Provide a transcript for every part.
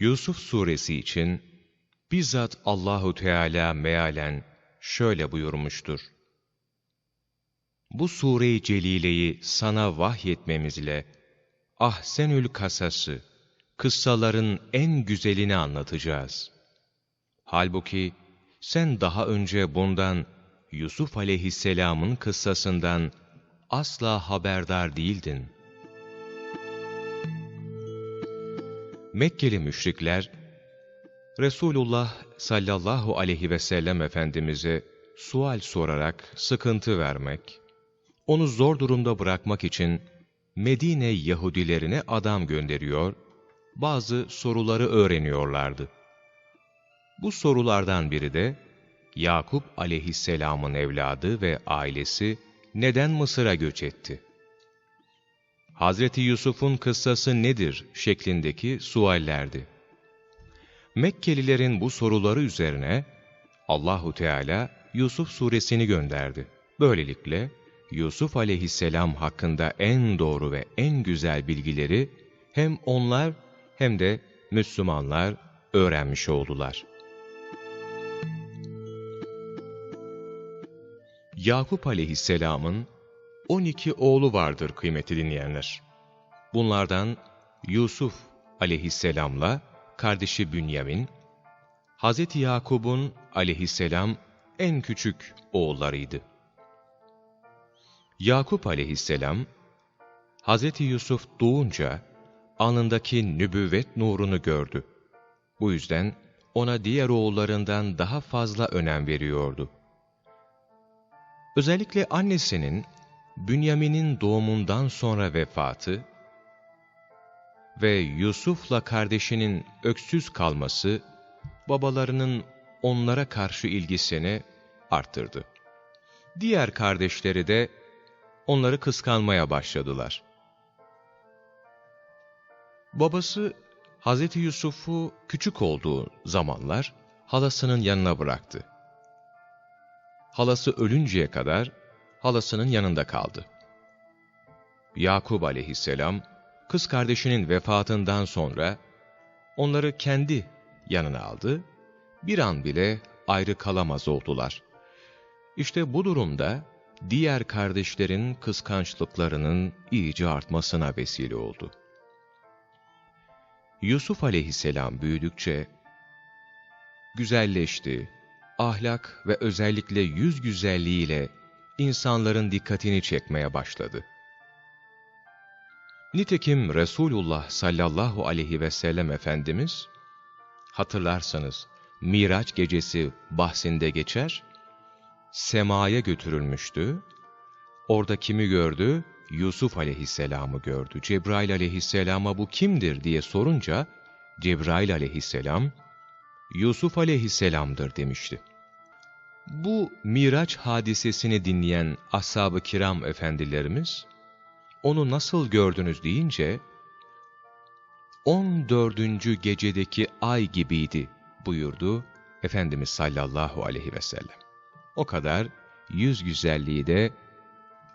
Yusuf suresi için bizzat Allahu Teala mealen şöyle buyurmuştur. Bu sure-i celileyi sana vahyetmemizle ahsenül kasası, kıssaların en güzelini anlatacağız. Halbuki sen daha önce bundan Yusuf aleyhisselamın kıssasından asla haberdar değildin. Mekkeli müşrikler, Resulullah sallallahu aleyhi ve sellem Efendimiz'e sual sorarak sıkıntı vermek, onu zor durumda bırakmak için Medine Yahudilerine adam gönderiyor, bazı soruları öğreniyorlardı. Bu sorulardan biri de, Yakup aleyhisselamın evladı ve ailesi neden Mısır'a göç etti? Hazreti Yusuf'un kıssası nedir şeklindeki suallerdi. Mekkelilerin bu soruları üzerine Allahu Teala Yusuf suresini gönderdi. Böylelikle Yusuf aleyhisselam hakkında en doğru ve en güzel bilgileri hem onlar hem de Müslümanlar öğrenmiş oldular. Yakup aleyhisselamın 12 oğlu vardır kıymetli dinleyenler. Bunlardan Yusuf aleyhisselamla kardeşi Bünyamin, Hz. Yakub'un aleyhisselam en küçük oğullarıydı. Yakup aleyhisselam, Hz. Yusuf doğunca alnındaki nübüvvet nurunu gördü. Bu yüzden ona diğer oğullarından daha fazla önem veriyordu. Özellikle annesinin Bünyamin'in doğumundan sonra vefatı ve Yusuf'la kardeşinin öksüz kalması babalarının onlara karşı ilgisini arttırdı. Diğer kardeşleri de onları kıskanmaya başladılar. Babası Hz. Yusuf'u küçük olduğu zamanlar halasının yanına bıraktı. Halası ölünceye kadar halasının yanında kaldı. Yakub aleyhisselam, kız kardeşinin vefatından sonra onları kendi yanına aldı, bir an bile ayrı kalamaz oldular. İşte bu durumda diğer kardeşlerin kıskançlıklarının iyice artmasına vesile oldu. Yusuf aleyhisselam büyüdükçe güzelleşti, ahlak ve özellikle yüz güzelliğiyle insanların dikkatini çekmeye başladı. Nitekim Resulullah sallallahu aleyhi ve sellem Efendimiz, hatırlarsanız Miraç gecesi bahsinde geçer, semaya götürülmüştü. Orada kimi gördü? Yusuf aleyhisselamı gördü. Cebrail aleyhisselama bu kimdir diye sorunca, Cebrail aleyhisselam, Yusuf aleyhisselamdır demişti. Bu Miraç hadisesini dinleyen ashab-ı kiram efendilerimiz, onu nasıl gördünüz deyince, 14. gecedeki ay gibiydi buyurdu Efendimiz sallallahu aleyhi ve sellem. O kadar yüz güzelliği de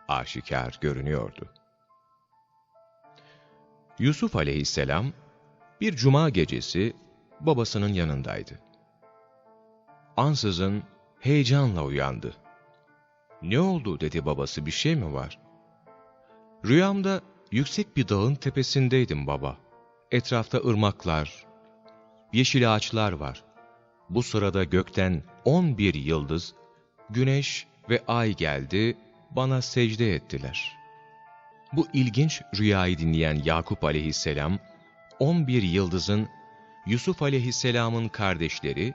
aşikar görünüyordu. Yusuf aleyhisselam bir cuma gecesi babasının yanındaydı. Ansızın heyecanla uyandı. Ne oldu dedi babası bir şey mi var? Rüyamda yüksek bir dağın tepesindeydim baba. Etrafta ırmaklar, yeşil ağaçlar var. Bu sırada gökten on bir yıldız, güneş ve ay geldi, bana secde ettiler. Bu ilginç rüyayı dinleyen Yakup aleyhisselam, on bir yıldızın Yusuf aleyhisselamın kardeşleri,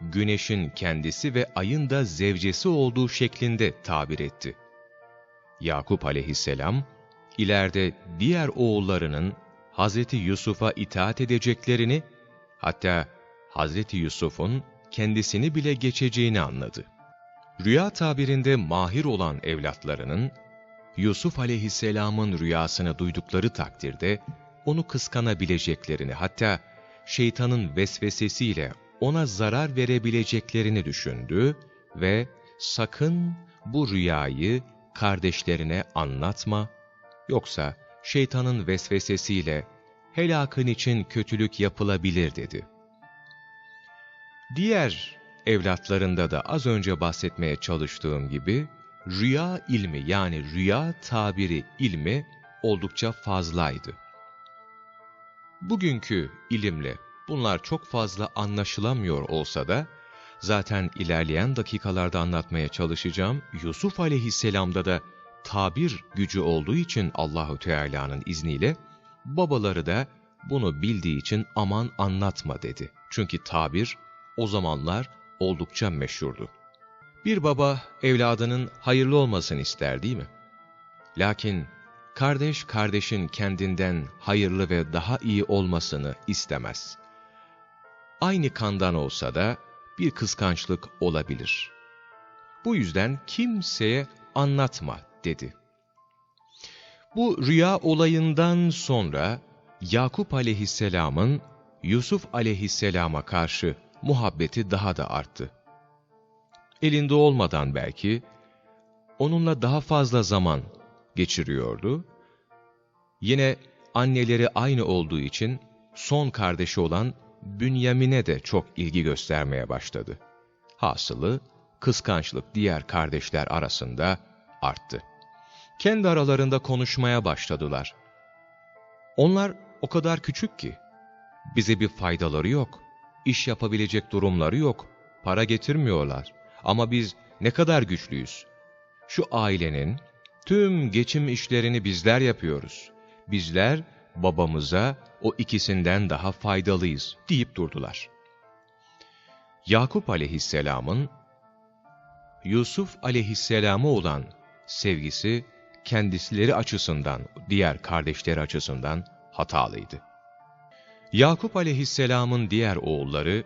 güneşin kendisi ve ayın da zevcesi olduğu şeklinde tabir etti. Yakup aleyhisselam, ileride diğer oğullarının Hazreti Yusuf'a itaat edeceklerini, hatta Hazreti Yusuf'un kendisini bile geçeceğini anladı. Rüya tabirinde mahir olan evlatlarının, Yusuf aleyhisselamın rüyasını duydukları takdirde, onu kıskanabileceklerini, hatta şeytanın vesvesesiyle ona zarar verebileceklerini düşündü ve sakın bu rüyayı kardeşlerine anlatma, yoksa şeytanın vesvesesiyle helakın için kötülük yapılabilir dedi. Diğer evlatlarında da az önce bahsetmeye çalıştığım gibi rüya ilmi yani rüya tabiri ilmi oldukça fazlaydı. Bugünkü ilimle bunlar çok fazla anlaşılamıyor olsa da zaten ilerleyen dakikalarda anlatmaya çalışacağım Yusuf aleyhisselamda da tabir gücü olduğu için Allahu Teala'nın izniyle babaları da bunu bildiği için aman anlatma dedi. Çünkü tabir o zamanlar oldukça meşhurdu. Bir baba evladının hayırlı olmasını ister değil mi? Lakin kardeş kardeşin kendinden hayırlı ve daha iyi olmasını istemez. Aynı kandan olsa da bir kıskançlık olabilir. Bu yüzden kimseye anlatma dedi. Bu rüya olayından sonra Yakup aleyhisselamın Yusuf aleyhisselama karşı muhabbeti daha da arttı. Elinde olmadan belki onunla daha fazla zaman geçiriyordu. Yine anneleri aynı olduğu için son kardeşi olan Bünyamin'e de çok ilgi göstermeye başladı. Hasılı kıskançlık diğer kardeşler arasında arttı. Kendi aralarında konuşmaya başladılar. Onlar o kadar küçük ki, bize bir faydaları yok, iş yapabilecek durumları yok, para getirmiyorlar. Ama biz ne kadar güçlüyüz. Şu ailenin tüm geçim işlerini bizler yapıyoruz. Bizler babamıza o ikisinden daha faydalıyız deyip durdular. Yakup aleyhisselamın Yusuf aleyhisselama olan sevgisi kendisileri açısından, diğer kardeşleri açısından hatalıydı. Yakup aleyhisselamın diğer oğulları,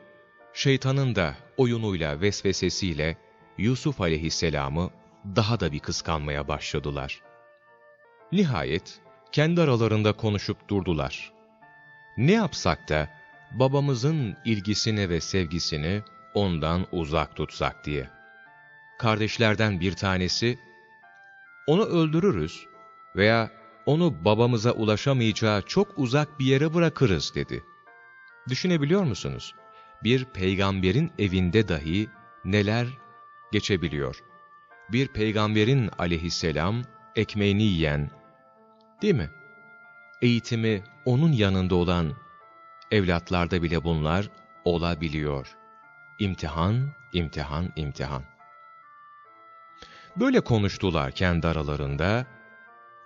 şeytanın da oyunuyla, vesvesesiyle Yusuf aleyhisselamı daha da bir kıskanmaya başladılar. Nihayet kendi aralarında konuşup durdular. Ne yapsak da babamızın ilgisini ve sevgisini ondan uzak tutsak diye. Kardeşlerden bir tanesi, onu öldürürüz veya onu babamıza ulaşamayacağı çok uzak bir yere bırakırız dedi. Düşünebiliyor musunuz? Bir peygamberin evinde dahi neler geçebiliyor. Bir peygamberin aleyhisselam ekmeğini yiyen, değil mi? Eğitimi onun yanında olan evlatlarda bile bunlar olabiliyor. İmtihan, imtihan, imtihan. Böyle konuştular kendi aralarında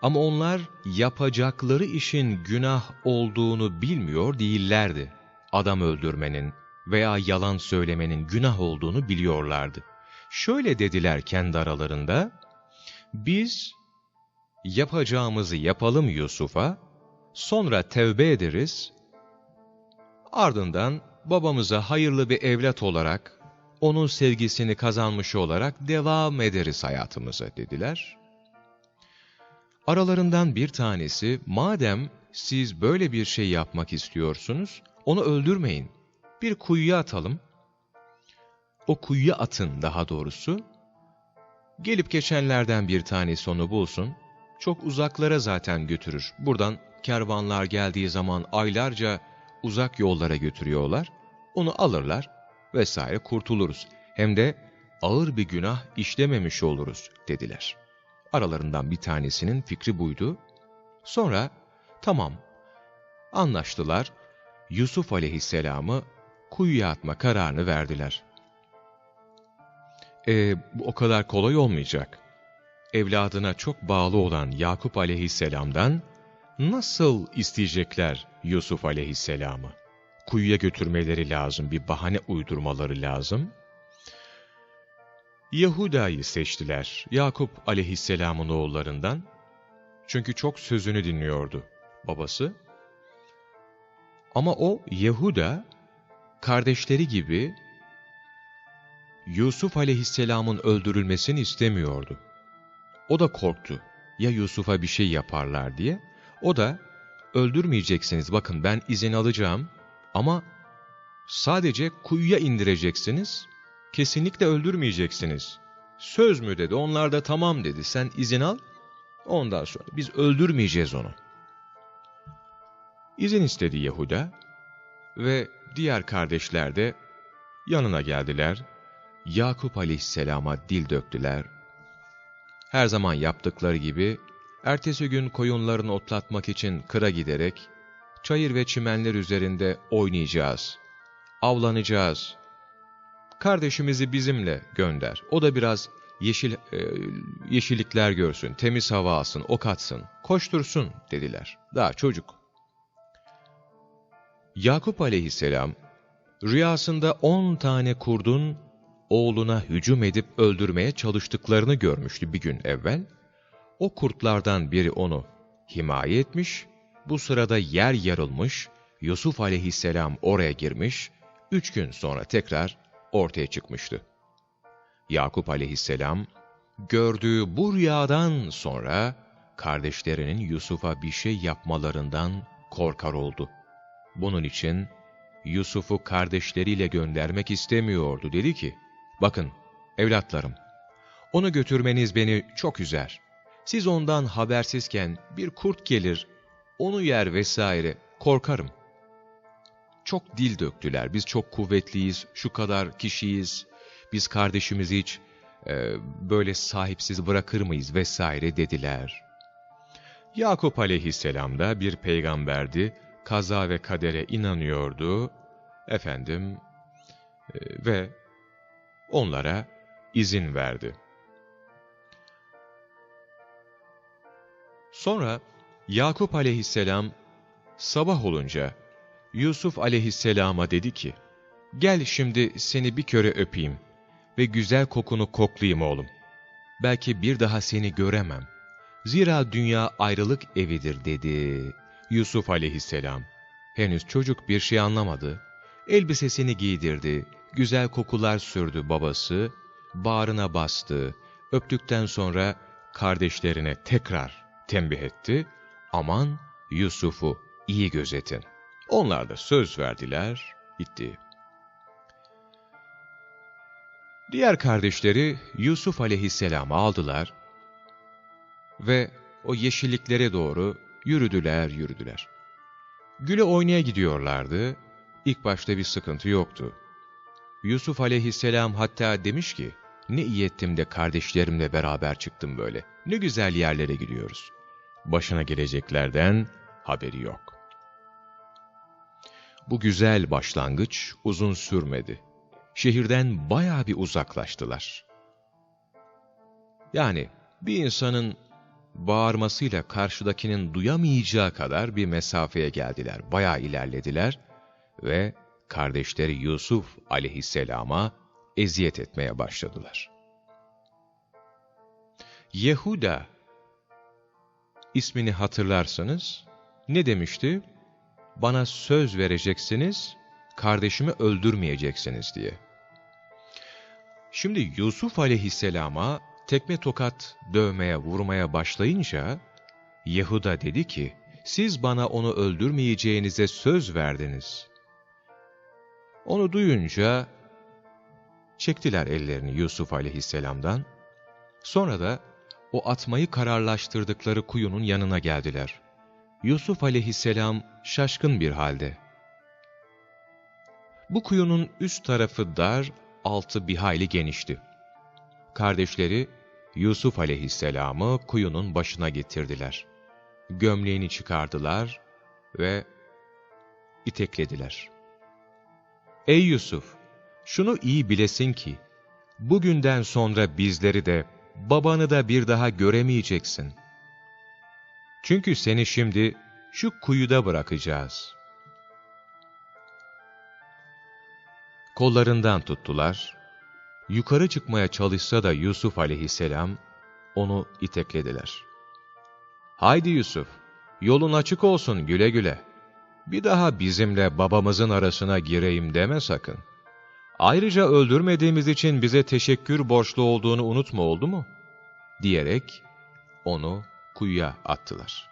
ama onlar yapacakları işin günah olduğunu bilmiyor değillerdi. Adam öldürmenin veya yalan söylemenin günah olduğunu biliyorlardı. Şöyle dediler kendi aralarında, biz yapacağımızı yapalım Yusuf'a, sonra tevbe ederiz, ardından babamıza hayırlı bir evlat olarak, onun sevgisini kazanmış olarak devam ederiz hayatımıza dediler. Aralarından bir tanesi, madem siz böyle bir şey yapmak istiyorsunuz, onu öldürmeyin. Bir kuyuya atalım. O kuyuya atın daha doğrusu. Gelip geçenlerden bir tanesi onu bulsun. Çok uzaklara zaten götürür. Buradan kervanlar geldiği zaman aylarca uzak yollara götürüyorlar. Onu alırlar vesaire kurtuluruz. Hem de ağır bir günah işlememiş oluruz dediler. Aralarından bir tanesinin fikri buydu. Sonra tamam anlaştılar. Yusuf aleyhisselamı kuyuya atma kararını verdiler. E, bu o kadar kolay olmayacak. Evladına çok bağlı olan Yakup aleyhisselamdan nasıl isteyecekler Yusuf aleyhisselamı? Kuyuya götürmeleri lazım, bir bahane uydurmaları lazım. Yahuda'yı seçtiler Yakup aleyhisselamın oğullarından. Çünkü çok sözünü dinliyordu babası. Ama o Yahuda kardeşleri gibi Yusuf aleyhisselamın öldürülmesini istemiyordu. O da korktu. Ya Yusuf'a bir şey yaparlar diye. O da öldürmeyeceksiniz bakın ben izin alacağım ama sadece kuyuya indireceksiniz kesinlikle öldürmeyeceksiniz. Söz mü dedi, onlar da tamam dedi, sen izin al, ondan sonra biz öldürmeyeceğiz onu. İzin istedi Yehuda ve diğer kardeşler de yanına geldiler. Yakup aleyhisselama dil döktüler. Her zaman yaptıkları gibi ertesi gün koyunlarını otlatmak için kıra giderek çayır ve çimenler üzerinde oynayacağız, avlanacağız. Kardeşimizi bizimle gönder. O da biraz yeşil e, yeşillikler görsün, temiz hava alsın, ok atsın, koştursun dediler. Daha çocuk. Yakup aleyhisselam rüyasında on tane kurdun oğluna hücum edip öldürmeye çalıştıklarını görmüştü bir gün evvel. O kurtlardan biri onu himaye etmiş, bu sırada yer yarılmış, Yusuf aleyhisselam oraya girmiş, üç gün sonra tekrar ortaya çıkmıştı. Yakup aleyhisselam, gördüğü bu rüyadan sonra kardeşlerinin Yusuf'a bir şey yapmalarından korkar oldu. Bunun için Yusuf'u kardeşleriyle göndermek istemiyordu. Dedi ki, bakın evlatlarım, onu götürmeniz beni çok üzer. Siz ondan habersizken bir kurt gelir, onu yer vesaire, korkarım. Çok dil döktüler, biz çok kuvvetliyiz, şu kadar kişiyiz, biz kardeşimizi hiç e, böyle sahipsiz bırakır mıyız vesaire dediler. Yakup aleyhisselam da bir peygamberdi, kaza ve kadere inanıyordu, efendim e, ve onlara izin verdi. Sonra Yakup aleyhisselam sabah olunca Yusuf aleyhisselama dedi ki, Gel şimdi seni bir köre öpeyim ve güzel kokunu koklayayım oğlum. Belki bir daha seni göremem. Zira dünya ayrılık evidir dedi Yusuf aleyhisselam. Henüz çocuk bir şey anlamadı. Elbisesini giydirdi, güzel kokular sürdü babası, bağrına bastı, öptükten sonra kardeşlerine tekrar tembih etti. Aman Yusuf'u iyi gözetin. Onlar da söz verdiler, gitti. Diğer kardeşleri Yusuf aleyhisselamı aldılar ve o yeşilliklere doğru yürüdüler yürüdüler. Güle oynaya gidiyorlardı. İlk başta bir sıkıntı yoktu. Yusuf aleyhisselam hatta demiş ki, ne iyi ettim de kardeşlerimle beraber çıktım böyle. Ne güzel yerlere gidiyoruz. Başına geleceklerden haberi yok. Bu güzel başlangıç uzun sürmedi. Şehirden baya bir uzaklaştılar. Yani bir insanın bağırmasıyla karşıdakinin duyamayacağı kadar bir mesafeye geldiler. Bayağı ilerlediler ve kardeşleri Yusuf aleyhisselama eziyet etmeye başladılar. Yehuda ismini hatırlarsanız ne demişti? Bana söz vereceksiniz, kardeşimi öldürmeyeceksiniz diye. Şimdi Yusuf aleyhisselama tekme tokat dövmeye vurmaya başlayınca Yehuda dedi ki, siz bana onu öldürmeyeceğinize söz verdiniz. Onu duyunca çektiler ellerini Yusuf aleyhisselamdan. Sonra da o atmayı kararlaştırdıkları kuyunun yanına geldiler. Yusuf aleyhisselam şaşkın bir halde. Bu kuyunun üst tarafı dar, altı bir hayli genişti. Kardeşleri Yusuf aleyhisselamı kuyunun başına getirdiler. Gömleğini çıkardılar ve iteklediler. Ey Yusuf! Şunu iyi bilesin ki, bugünden sonra bizleri de, babanı da bir daha göremeyeceksin. Çünkü seni şimdi şu kuyuda bırakacağız. Kollarından tuttular, yukarı çıkmaya çalışsa da Yusuf aleyhisselam onu iteklediler. Haydi Yusuf, yolun açık olsun güle güle. Bir daha bizimle babamızın arasına gireyim deme sakın. Ayrıca öldürmediğimiz için bize teşekkür borçlu olduğunu unutma oldu mu? Diyerek onu kuyuya attılar.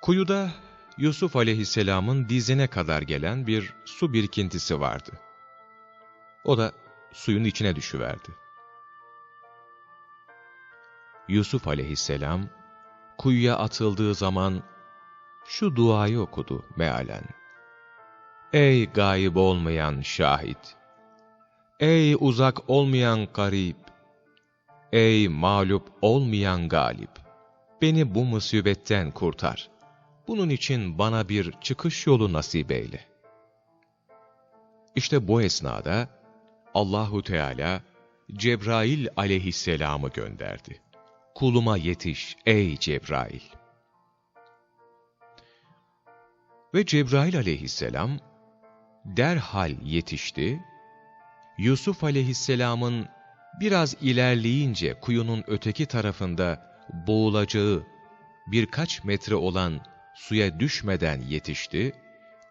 Kuyuda Yusuf aleyhisselamın dizine kadar gelen bir su birikintisi vardı. O da suyun içine düşüverdi. Yusuf aleyhisselam kuyuya atıldığı zaman şu duayı okudu mealen. Ey gayb olmayan şahit! Ey uzak olmayan garip! Ey mağlup olmayan galip! Beni bu musibetten kurtar. Bunun için bana bir çıkış yolu nasip eyle. İşte bu esnada Allahu Teala Cebrail aleyhisselamı gönderdi. Kuluma yetiş ey Cebrail. Ve Cebrail aleyhisselam derhal yetişti. Yusuf aleyhisselamın biraz ilerleyince kuyunun öteki tarafında boğulacağı birkaç metre olan suya düşmeden yetişti.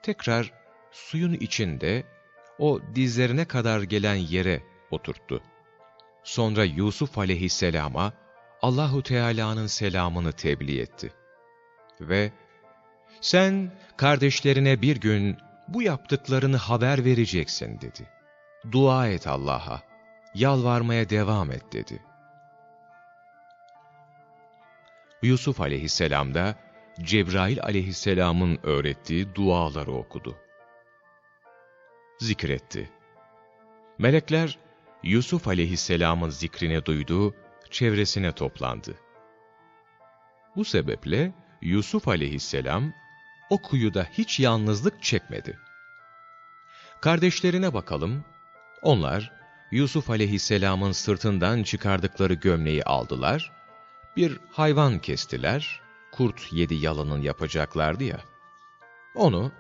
Tekrar suyun içinde o dizlerine kadar gelen yere oturttu. Sonra Yusuf aleyhisselama Allahu Teala'nın selamını tebliğ etti. Ve sen kardeşlerine bir gün bu yaptıklarını haber vereceksin dedi. Dua et Allah'a, yalvarmaya devam et dedi. Yusuf aleyhisselam da Cebrail aleyhisselamın öğrettiği duaları okudu. Zikretti. Melekler Yusuf aleyhisselamın zikrini duydu, çevresine toplandı. Bu sebeple Yusuf aleyhisselam o kuyuda hiç yalnızlık çekmedi. Kardeşlerine bakalım. Onlar Yusuf aleyhisselamın sırtından çıkardıkları gömleği aldılar, bir hayvan kestiler, kurt yedi yalının yapacaklardı ya. Onu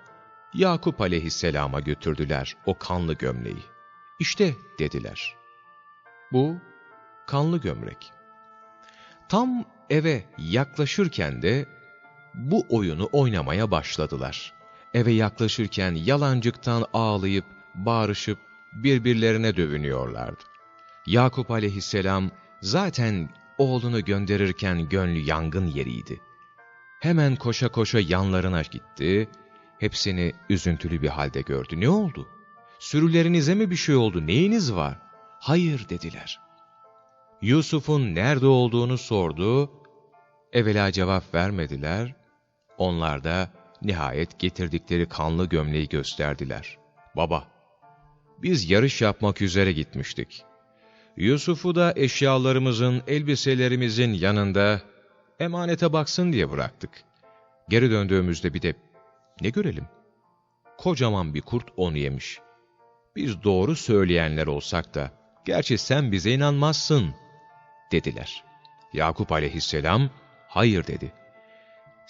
Yakup aleyhisselama götürdüler o kanlı gömleği. İşte dediler. Bu kanlı gömlek. Tam eve yaklaşırken de bu oyunu oynamaya başladılar. Eve yaklaşırken yalancıktan ağlayıp, bağırışıp birbirlerine dövünüyorlardı. Yakup aleyhisselam zaten oğlunu gönderirken gönlü yangın yeriydi. Hemen koşa koşa yanlarına gitti, hepsini üzüntülü bir halde gördü. Ne oldu? Sürülerinize mi bir şey oldu, neyiniz var? Hayır dediler. Yusuf'un nerede olduğunu sordu, evvela cevap vermediler, onlar da nihayet getirdikleri kanlı gömleği gösterdiler. Baba, biz yarış yapmak üzere gitmiştik. Yusuf'u da eşyalarımızın, elbiselerimizin yanında emanete baksın diye bıraktık. Geri döndüğümüzde bir de ne görelim? Kocaman bir kurt onu yemiş. Biz doğru söyleyenler olsak da, gerçi sen bize inanmazsın, dediler. Yakup aleyhisselam, hayır dedi.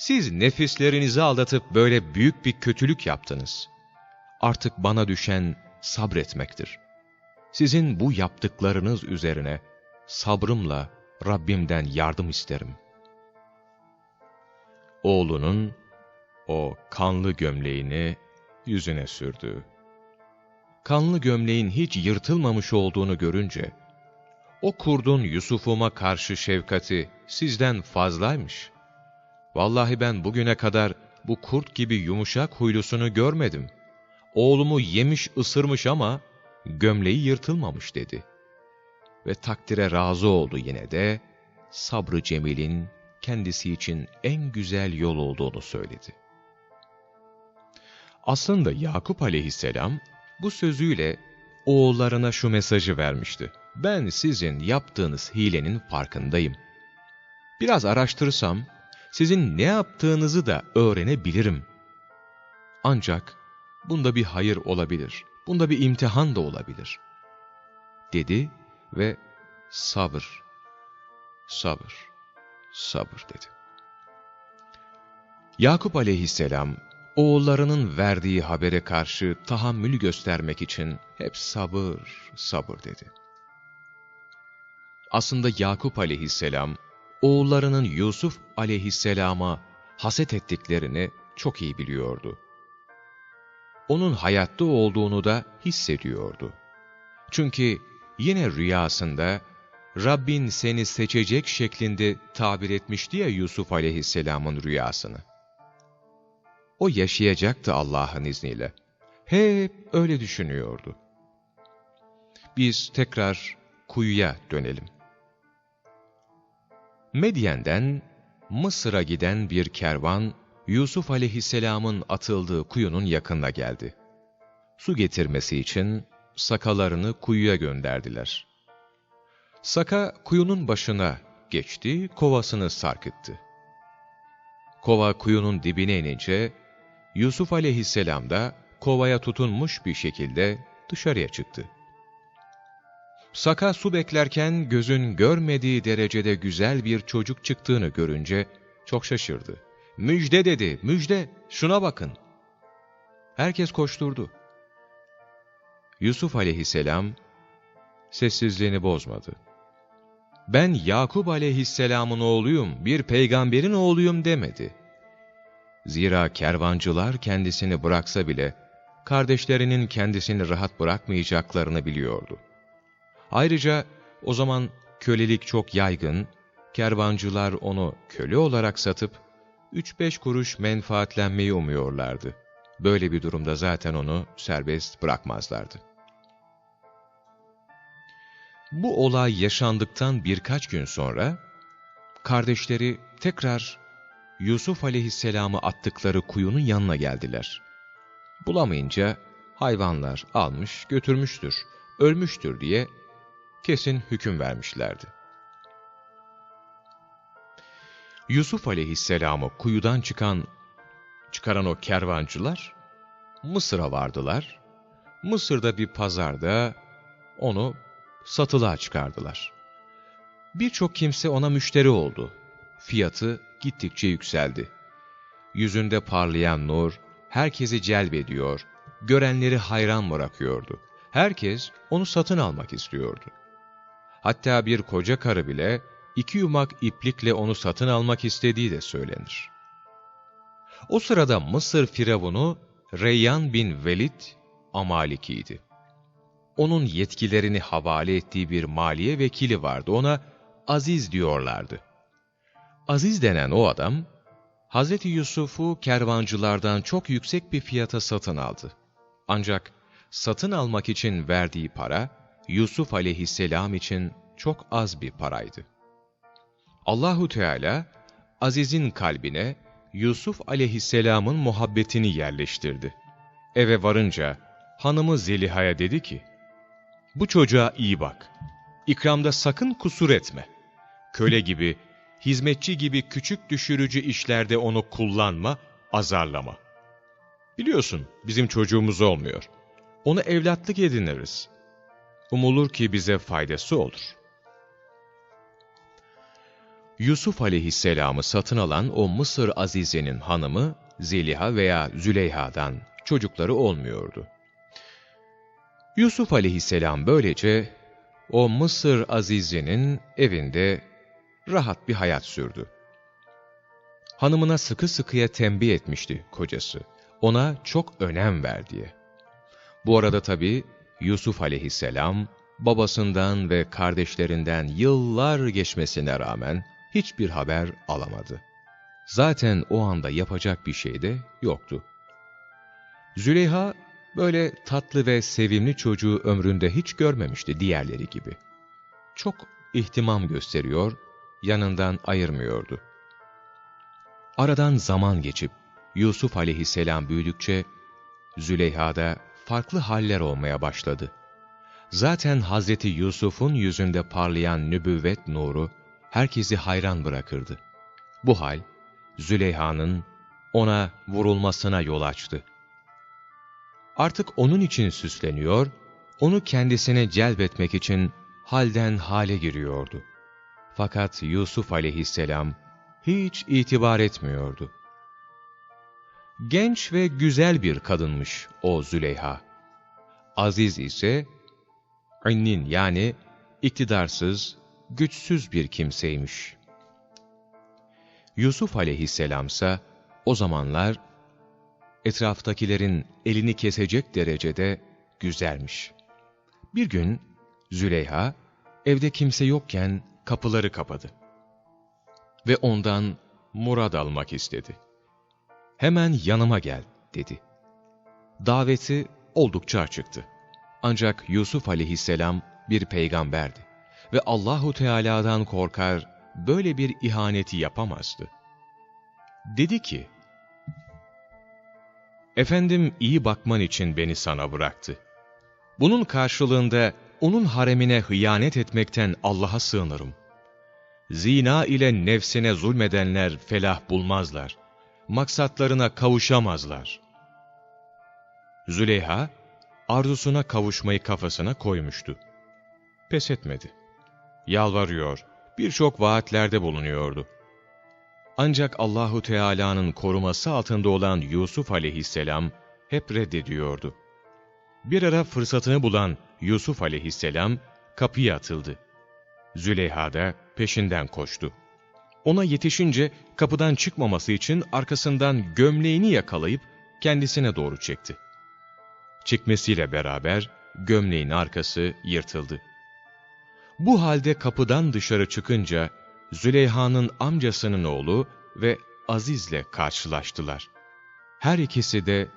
Siz nefislerinizi aldatıp böyle büyük bir kötülük yaptınız. Artık bana düşen sabretmektir. Sizin bu yaptıklarınız üzerine sabrımla Rabbimden yardım isterim. Oğlunun o kanlı gömleğini yüzüne sürdü. Kanlı gömleğin hiç yırtılmamış olduğunu görünce, o kurdun Yusuf'uma karşı şefkati sizden fazlaymış. Vallahi ben bugüne kadar bu kurt gibi yumuşak huylusunu görmedim. Oğlumu yemiş ısırmış ama gömleği yırtılmamış dedi. Ve takdire razı oldu yine de sabrı Cemil'in kendisi için en güzel yol olduğunu söyledi. Aslında Yakup aleyhisselam bu sözüyle oğullarına şu mesajı vermişti. Ben sizin yaptığınız hilenin farkındayım. Biraz araştırırsam sizin ne yaptığınızı da öğrenebilirim. Ancak bunda bir hayır olabilir, bunda bir imtihan da olabilir. Dedi ve sabır, sabır, sabır dedi. Yakup aleyhisselam oğullarının verdiği habere karşı tahammül göstermek için hep sabır, sabır dedi. Aslında Yakup aleyhisselam, oğullarının Yusuf aleyhisselama haset ettiklerini çok iyi biliyordu. Onun hayatta olduğunu da hissediyordu. Çünkü yine rüyasında Rabbin seni seçecek şeklinde tabir etmişti ya Yusuf aleyhisselamın rüyasını. O yaşayacaktı Allah'ın izniyle. Hep öyle düşünüyordu. Biz tekrar kuyuya dönelim. Medyen'den Mısır'a giden bir kervan Yusuf aleyhisselamın atıldığı kuyunun yakınına geldi. Su getirmesi için sakalarını kuyuya gönderdiler. Saka kuyunun başına geçti, kovasını sarkıttı. Kova kuyunun dibine inince, Yusuf aleyhisselam da kovaya tutunmuş bir şekilde dışarıya çıktı. Saka su beklerken gözün görmediği derecede güzel bir çocuk çıktığını görünce çok şaşırdı. Müjde dedi, müjde, şuna bakın. Herkes koşturdu. Yusuf aleyhisselam sessizliğini bozmadı. Ben Yakup aleyhisselamın oğluyum, bir peygamberin oğluyum demedi. Zira kervancılar kendisini bıraksa bile, kardeşlerinin kendisini rahat bırakmayacaklarını biliyordu. Ayrıca o zaman kölelik çok yaygın, kervancılar onu köle olarak satıp, 3-5 kuruş menfaatlenmeyi umuyorlardı. Böyle bir durumda zaten onu serbest bırakmazlardı. Bu olay yaşandıktan birkaç gün sonra, kardeşleri tekrar Yusuf aleyhisselamı attıkları kuyunun yanına geldiler. Bulamayınca hayvanlar almış götürmüştür, ölmüştür diye kesin hüküm vermişlerdi. Yusuf aleyhisselamı kuyudan çıkan, çıkaran o kervancılar Mısır'a vardılar. Mısır'da bir pazarda onu satılığa çıkardılar. Birçok kimse ona müşteri oldu. Fiyatı gittikçe yükseldi. Yüzünde parlayan nur herkesi celbediyor, görenleri hayran bırakıyordu. Herkes onu satın almak istiyordu. Hatta bir koca karı bile iki yumak iplikle onu satın almak istediği de söylenir. O sırada Mısır firavunu Reyyan bin Velid Amaliki'ydi. Onun yetkilerini havale ettiği bir maliye vekili vardı. Ona Aziz diyorlardı. Aziz denen o adam, Hz. Yusuf'u kervancılardan çok yüksek bir fiyata satın aldı. Ancak satın almak için verdiği para, Yusuf aleyhisselam için çok az bir paraydı. Allahu Teala Aziz'in kalbine Yusuf aleyhisselamın muhabbetini yerleştirdi. Eve varınca hanımı Zeliha'ya dedi ki, bu çocuğa iyi bak, ikramda sakın kusur etme. Köle gibi, hizmetçi gibi küçük düşürücü işlerde onu kullanma, azarlama. Biliyorsun bizim çocuğumuz olmuyor. Onu evlatlık ediniriz. Umulur ki bize faydası olur.'' Yusuf aleyhisselamı satın alan o Mısır Azize'nin hanımı Zeliha veya Züleyha'dan çocukları olmuyordu. Yusuf aleyhisselam böylece o Mısır Azize'nin evinde rahat bir hayat sürdü. Hanımına sıkı sıkıya tembih etmişti kocası. Ona çok önem ver diye. Bu arada tabi Yusuf aleyhisselam babasından ve kardeşlerinden yıllar geçmesine rağmen hiçbir haber alamadı. Zaten o anda yapacak bir şey de yoktu. Züleyha böyle tatlı ve sevimli çocuğu ömründe hiç görmemişti diğerleri gibi. Çok ihtimam gösteriyor, yanından ayırmıyordu. Aradan zaman geçip Yusuf aleyhisselam büyüdükçe Züleyha'da farklı haller olmaya başladı. Zaten Hazreti Yusuf'un yüzünde parlayan nübüvvet nuru herkesi hayran bırakırdı. Bu hal, Züleyha'nın ona vurulmasına yol açtı. Artık onun için süsleniyor, onu kendisine celbetmek için halden hale giriyordu. Fakat Yusuf aleyhisselam hiç itibar etmiyordu. Genç ve güzel bir kadınmış o Züleyha. Aziz ise, innin yani iktidarsız, güçsüz bir kimseymiş. Yusuf aleyhisselamsa o zamanlar etraftakilerin elini kesecek derecede güzelmiş. Bir gün Züleyha evde kimse yokken kapıları kapadı ve ondan murad almak istedi. Hemen yanıma gel dedi. Daveti oldukça açıktı. Ancak Yusuf aleyhisselam bir peygamberdi ve Allahu Teala'dan korkar, böyle bir ihaneti yapamazdı. Dedi ki, efendim iyi bakman için beni sana bıraktı. Bunun karşılığında onun haremine hıyanet etmekten Allah'a sığınırım. Zina ile nefsine zulmedenler felah bulmazlar. Maksatlarına kavuşamazlar. Züleyha, arzusuna kavuşmayı kafasına koymuştu. Pes etmedi. Yalvarıyor, birçok vaatlerde bulunuyordu. Ancak Allahu Teala'nın koruması altında olan Yusuf aleyhisselam hep reddediyordu. Bir ara fırsatını bulan Yusuf aleyhisselam kapıya atıldı. Züleyha da peşinden koştu. Ona yetişince kapıdan çıkmaması için arkasından gömleğini yakalayıp kendisine doğru çekti. Çekmesiyle beraber gömleğin arkası yırtıldı. Bu halde kapıdan dışarı çıkınca Züleyha'nın amcasının oğlu ve Aziz'le karşılaştılar. Her ikisi de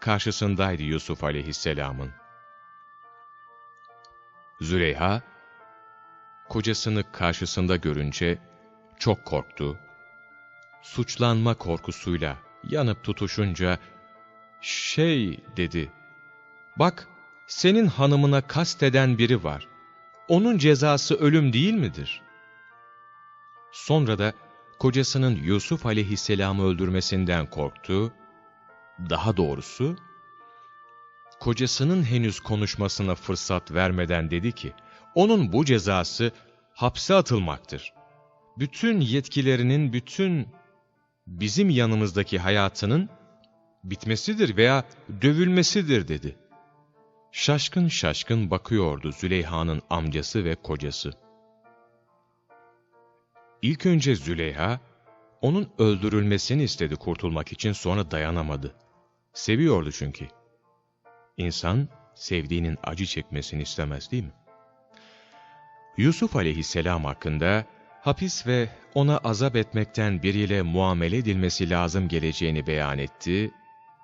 karşısındaydı Yusuf aleyhisselamın. Züleyha, kocasını karşısında görünce çok korktu. Suçlanma korkusuyla yanıp tutuşunca, şey dedi, bak senin hanımına kasteden biri var. Onun cezası ölüm değil midir? Sonra da kocasının Yusuf aleyhisselamı öldürmesinden korktu. Daha doğrusu, kocasının henüz konuşmasına fırsat vermeden dedi ki, onun bu cezası hapse atılmaktır. Bütün yetkilerinin, bütün bizim yanımızdaki hayatının bitmesidir veya dövülmesidir dedi. Şaşkın şaşkın bakıyordu Züleyha'nın amcası ve kocası. İlk önce Züleyha, onun öldürülmesini istedi kurtulmak için sonra dayanamadı. Seviyordu çünkü. İnsan, sevdiğinin acı çekmesini istemez değil mi? Yusuf aleyhisselam hakkında, hapis ve ona azap etmekten biriyle muamele edilmesi lazım geleceğini beyan etti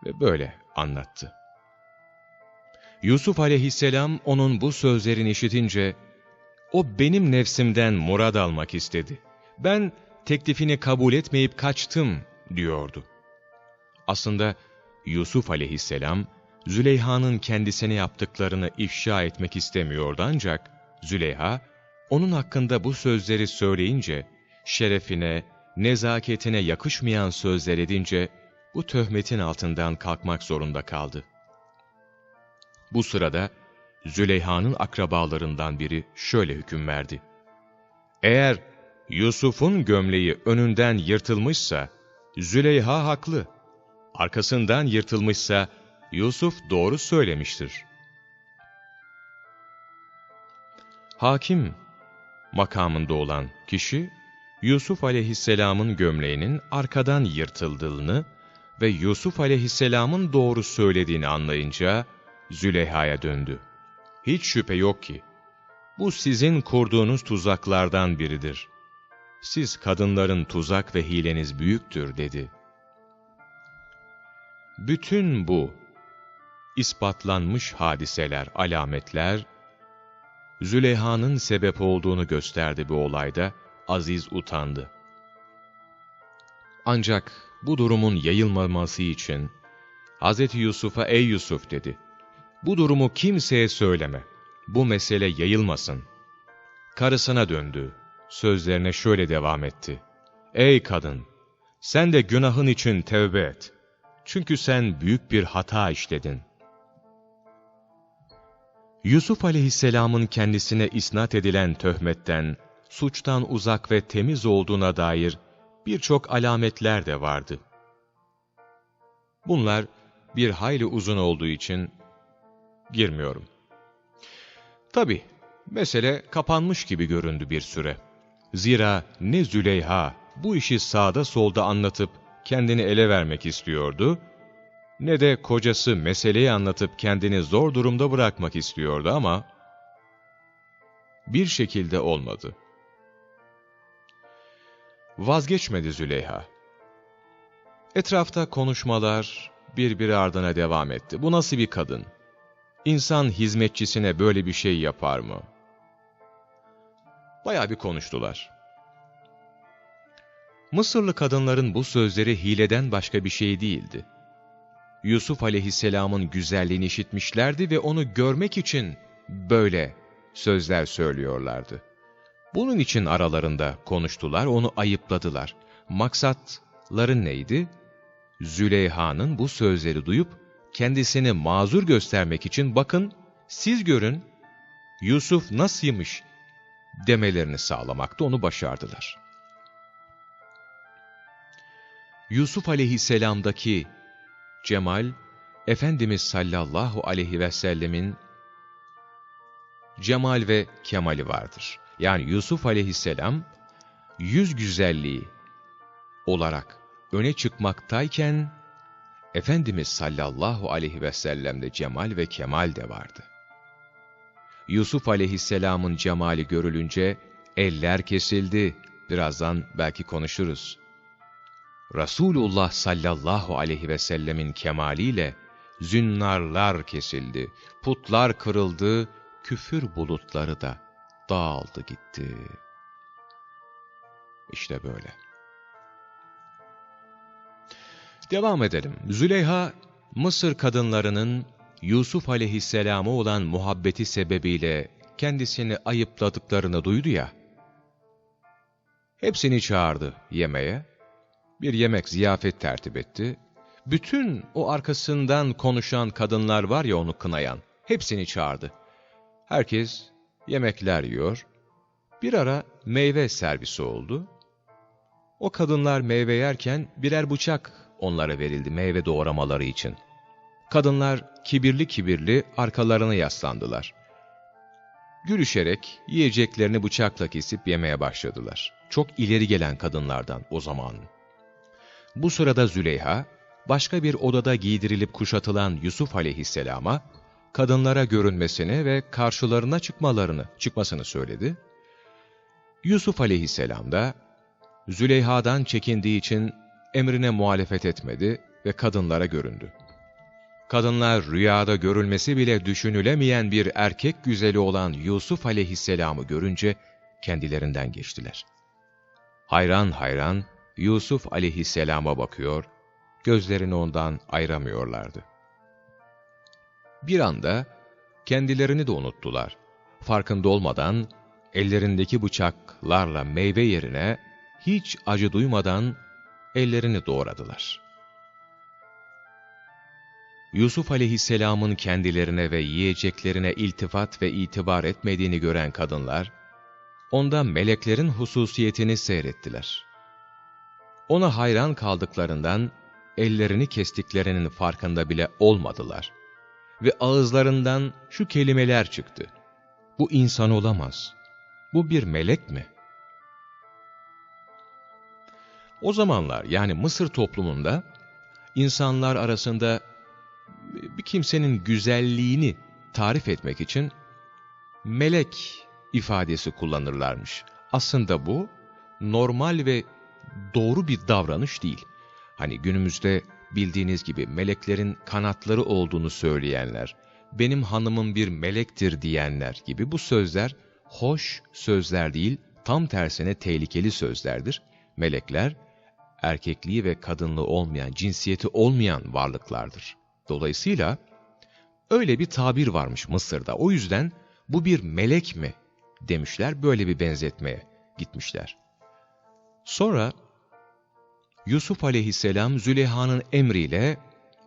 ve böyle anlattı. Yusuf aleyhisselam onun bu sözlerini işitince, o benim nefsimden murad almak istedi. Ben teklifini kabul etmeyip kaçtım diyordu. Aslında Yusuf aleyhisselam, Züleyha'nın kendisine yaptıklarını ifşa etmek istemiyordu ancak Züleyha, onun hakkında bu sözleri söyleyince, şerefine, nezaketine yakışmayan sözler edince, bu töhmetin altından kalkmak zorunda kaldı. Bu sırada Züleyha'nın akrabalarından biri şöyle hüküm verdi. Eğer Yusuf'un gömleği önünden yırtılmışsa, Züleyha haklı. Arkasından yırtılmışsa, Yusuf doğru söylemiştir. Hakim makamında olan kişi, Yusuf aleyhisselamın gömleğinin arkadan yırtıldığını ve Yusuf aleyhisselamın doğru söylediğini anlayınca, Züleyha'ya döndü. Hiç şüphe yok ki, bu sizin kurduğunuz tuzaklardan biridir. Siz kadınların tuzak ve hileniz büyüktür dedi. Bütün bu ispatlanmış hadiseler, alametler, Züleyha'nın sebep olduğunu gösterdi bu olayda, Aziz utandı. Ancak bu durumun yayılmaması için, Hz. Yusuf'a ey Yusuf dedi, bu durumu kimseye söyleme, bu mesele yayılmasın. Karısına döndü, sözlerine şöyle devam etti. Ey kadın! Sen de günahın için tevbe et. Çünkü sen büyük bir hata işledin. Yusuf aleyhisselamın kendisine isnat edilen töhmetten, suçtan uzak ve temiz olduğuna dair birçok alametler de vardı. Bunlar bir hayli uzun olduğu için girmiyorum. Tabi, mesele kapanmış gibi göründü bir süre. Zira ne Züleyha bu işi sağda solda anlatıp kendini ele vermek istiyordu, ne de kocası meseleyi anlatıp kendini zor durumda bırakmak istiyordu ama bir şekilde olmadı. Vazgeçmedi Züleyha. Etrafta konuşmalar birbiri ardına devam etti. Bu nasıl bir kadın? İnsan hizmetçisine böyle bir şey yapar mı? Bayağı bir konuştular. Mısırlı kadınların bu sözleri hileden başka bir şey değildi. Yusuf aleyhisselamın güzelliğini işitmişlerdi ve onu görmek için böyle sözler söylüyorlardı. Bunun için aralarında konuştular, onu ayıpladılar. Maksatları neydi? Züleyha'nın bu sözleri duyup kendisini mazur göstermek için bakın siz görün Yusuf nasılmış demelerini sağlamakta onu başardılar. Yusuf aleyhisselamdaki cemal, Efendimiz sallallahu aleyhi ve sellemin cemal ve kemali vardır. Yani Yusuf aleyhisselam yüz güzelliği olarak öne çıkmaktayken Efendimiz sallallahu aleyhi ve sellemde cemal ve kemal de vardı. Yusuf aleyhisselamın cemali görülünce eller kesildi. Birazdan belki konuşuruz. Resulullah sallallahu aleyhi ve sellemin kemaliyle zünnarlar kesildi, putlar kırıldı, küfür bulutları da dağıldı gitti. İşte böyle. Devam edelim. Züleyha, Mısır kadınlarının Yusuf aleyhisselama olan muhabbeti sebebiyle kendisini ayıpladıklarını duydu ya, hepsini çağırdı yemeğe, bir yemek ziyafet tertip etti, bütün o arkasından konuşan kadınlar var ya onu kınayan, hepsini çağırdı. Herkes yemekler yiyor, bir ara meyve servisi oldu. O kadınlar meyve yerken birer bıçak onlara verildi meyve doğramaları için. Kadınlar kibirli kibirli arkalarına yaslandılar. Gülüşerek yiyeceklerini bıçakla kesip yemeye başladılar. Çok ileri gelen kadınlardan o zaman. Bu sırada Züleyha, başka bir odada giydirilip kuşatılan Yusuf aleyhisselama, kadınlara görünmesini ve karşılarına çıkmalarını, çıkmasını söyledi. Yusuf aleyhisselam da, Züleyha'dan çekindiği için emrine muhalefet etmedi ve kadınlara göründü. Kadınlar rüyada görülmesi bile düşünülemeyen bir erkek güzeli olan Yusuf aleyhisselamı görünce kendilerinden geçtiler. Hayran hayran Yusuf aleyhisselama bakıyor, gözlerini ondan ayıramıyorlardı. Bir anda kendilerini de unuttular. Farkında olmadan ellerindeki bıçaklarla meyve yerine hiç acı duymadan ellerini doğradılar. Yusuf aleyhisselamın kendilerine ve yiyeceklerine iltifat ve itibar etmediğini gören kadınlar, onda meleklerin hususiyetini seyrettiler. Ona hayran kaldıklarından, ellerini kestiklerinin farkında bile olmadılar. Ve ağızlarından şu kelimeler çıktı. Bu insan olamaz. Bu bir melek mi? O zamanlar yani Mısır toplumunda insanlar arasında bir kimsenin güzelliğini tarif etmek için melek ifadesi kullanırlarmış. Aslında bu normal ve doğru bir davranış değil. Hani günümüzde bildiğiniz gibi meleklerin kanatları olduğunu söyleyenler, benim hanımım bir melektir diyenler gibi bu sözler hoş sözler değil, tam tersine tehlikeli sözlerdir. Melekler, erkekliği ve kadınlığı olmayan, cinsiyeti olmayan varlıklardır. Dolayısıyla öyle bir tabir varmış Mısır'da. O yüzden bu bir melek mi demişler, böyle bir benzetmeye gitmişler. Sonra Yusuf aleyhisselam Züleyha'nın emriyle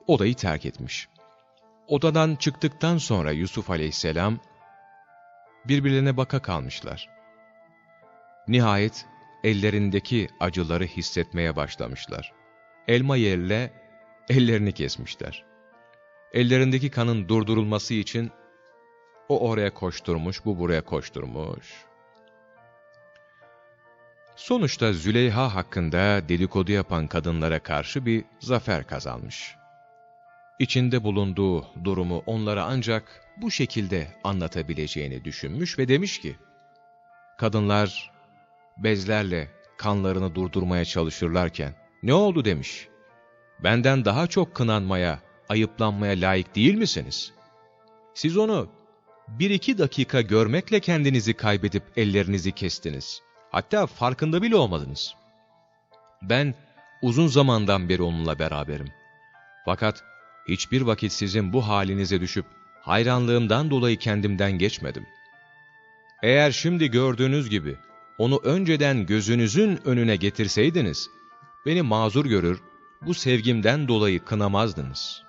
odayı terk etmiş. Odadan çıktıktan sonra Yusuf aleyhisselam birbirlerine baka kalmışlar. Nihayet ellerindeki acıları hissetmeye başlamışlar. Elma yerle ellerini kesmişler. Ellerindeki kanın durdurulması için o oraya koşturmuş, bu buraya koşturmuş. Sonuçta Züleyha hakkında dedikodu yapan kadınlara karşı bir zafer kazanmış. İçinde bulunduğu durumu onlara ancak bu şekilde anlatabileceğini düşünmüş ve demiş ki, Kadınlar bezlerle kanlarını durdurmaya çalışırlarken, ne oldu demiş, benden daha çok kınanmaya, ayıplanmaya layık değil misiniz? Siz onu bir iki dakika görmekle kendinizi kaybedip ellerinizi kestiniz. Hatta farkında bile olmadınız. Ben uzun zamandan beri onunla beraberim. Fakat hiçbir vakit sizin bu halinize düşüp hayranlığımdan dolayı kendimden geçmedim. Eğer şimdi gördüğünüz gibi onu önceden gözünüzün önüne getirseydiniz, beni mazur görür, bu sevgimden dolayı kınamazdınız.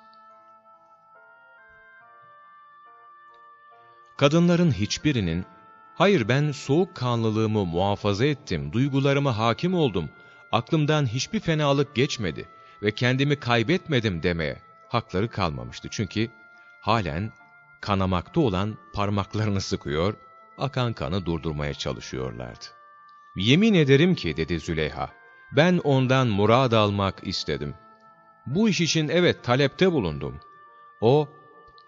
Kadınların hiçbirinin, hayır ben soğukkanlılığımı muhafaza ettim, duygularıma hakim oldum, aklımdan hiçbir fenalık geçmedi ve kendimi kaybetmedim demeye hakları kalmamıştı. Çünkü halen kanamakta olan parmaklarını sıkıyor, akan kanı durdurmaya çalışıyorlardı. Yemin ederim ki dedi Züleyha, ben ondan murad almak istedim. Bu iş için evet talepte bulundum. O,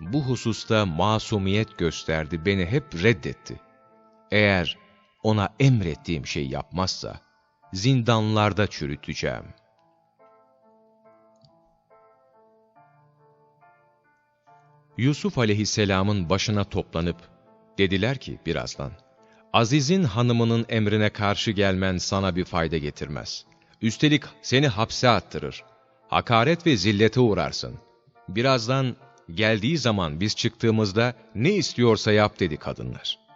bu hususta masumiyet gösterdi, beni hep reddetti. Eğer ona emrettiğim şey yapmazsa, zindanlarda çürüteceğim. Yusuf aleyhisselamın başına toplanıp, dediler ki birazdan, Aziz'in hanımının emrine karşı gelmen sana bir fayda getirmez. Üstelik seni hapse attırır. Hakaret ve zillete uğrarsın. Birazdan geldiği zaman biz çıktığımızda ne istiyorsa yap dedi kadınlar.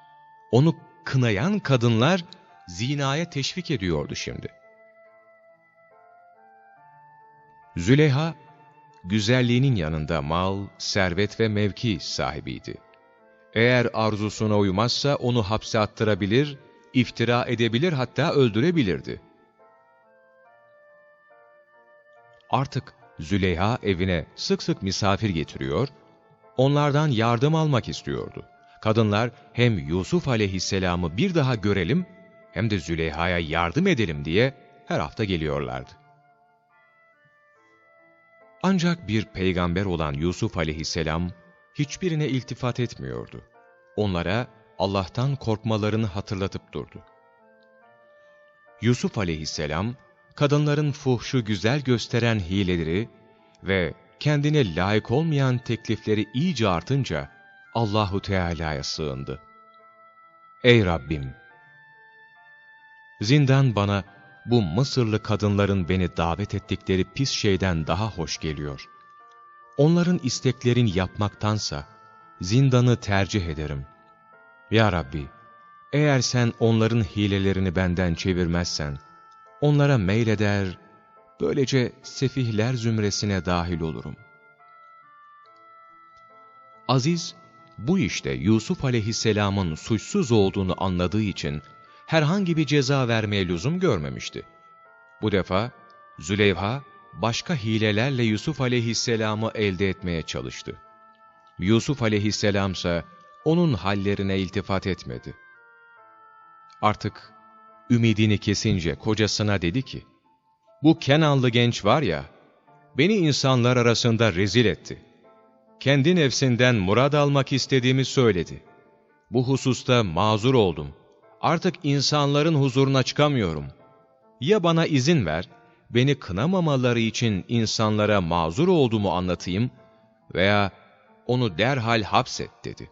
Onu kınayan kadınlar zinaya teşvik ediyordu şimdi. Züleyha, güzelliğinin yanında mal, servet ve mevki sahibiydi. Eğer arzusuna uymazsa onu hapse attırabilir, iftira edebilir hatta öldürebilirdi. Artık Züleyha evine sık sık misafir getiriyor, onlardan yardım almak istiyordu. Kadınlar hem Yusuf aleyhisselamı bir daha görelim hem de Züleyha'ya yardım edelim diye her hafta geliyorlardı. Ancak bir peygamber olan Yusuf aleyhisselam hiçbirine iltifat etmiyordu. Onlara Allah'tan korkmalarını hatırlatıp durdu. Yusuf aleyhisselam, kadınların fuhşu güzel gösteren hileleri ve kendine layık olmayan teklifleri iyice artınca Allahu Teala'ya sığındı. Ey Rabbim! Zindan bana bu Mısırlı kadınların beni davet ettikleri pis şeyden daha hoş geliyor. Onların isteklerini yapmaktansa zindanı tercih ederim. Ya Rabbi, eğer sen onların hilelerini benden çevirmezsen, onlara meyleder, böylece sefihler zümresine dahil olurum. Aziz, bu işte Yusuf aleyhisselamın suçsuz olduğunu anladığı için herhangi bir ceza vermeye lüzum görmemişti. Bu defa Züleyha başka hilelerle Yusuf aleyhisselamı elde etmeye çalıştı. Yusuf aleyhisselam ise onun hallerine iltifat etmedi. Artık ümidini kesince kocasına dedi ki, bu Kenanlı genç var ya, beni insanlar arasında rezil etti. Kendi nefsinden murad almak istediğimi söyledi. Bu hususta mazur oldum. Artık insanların huzuruna çıkamıyorum. Ya bana izin ver, beni kınamamaları için insanlara mazur olduğumu anlatayım veya onu derhal hapset dedi.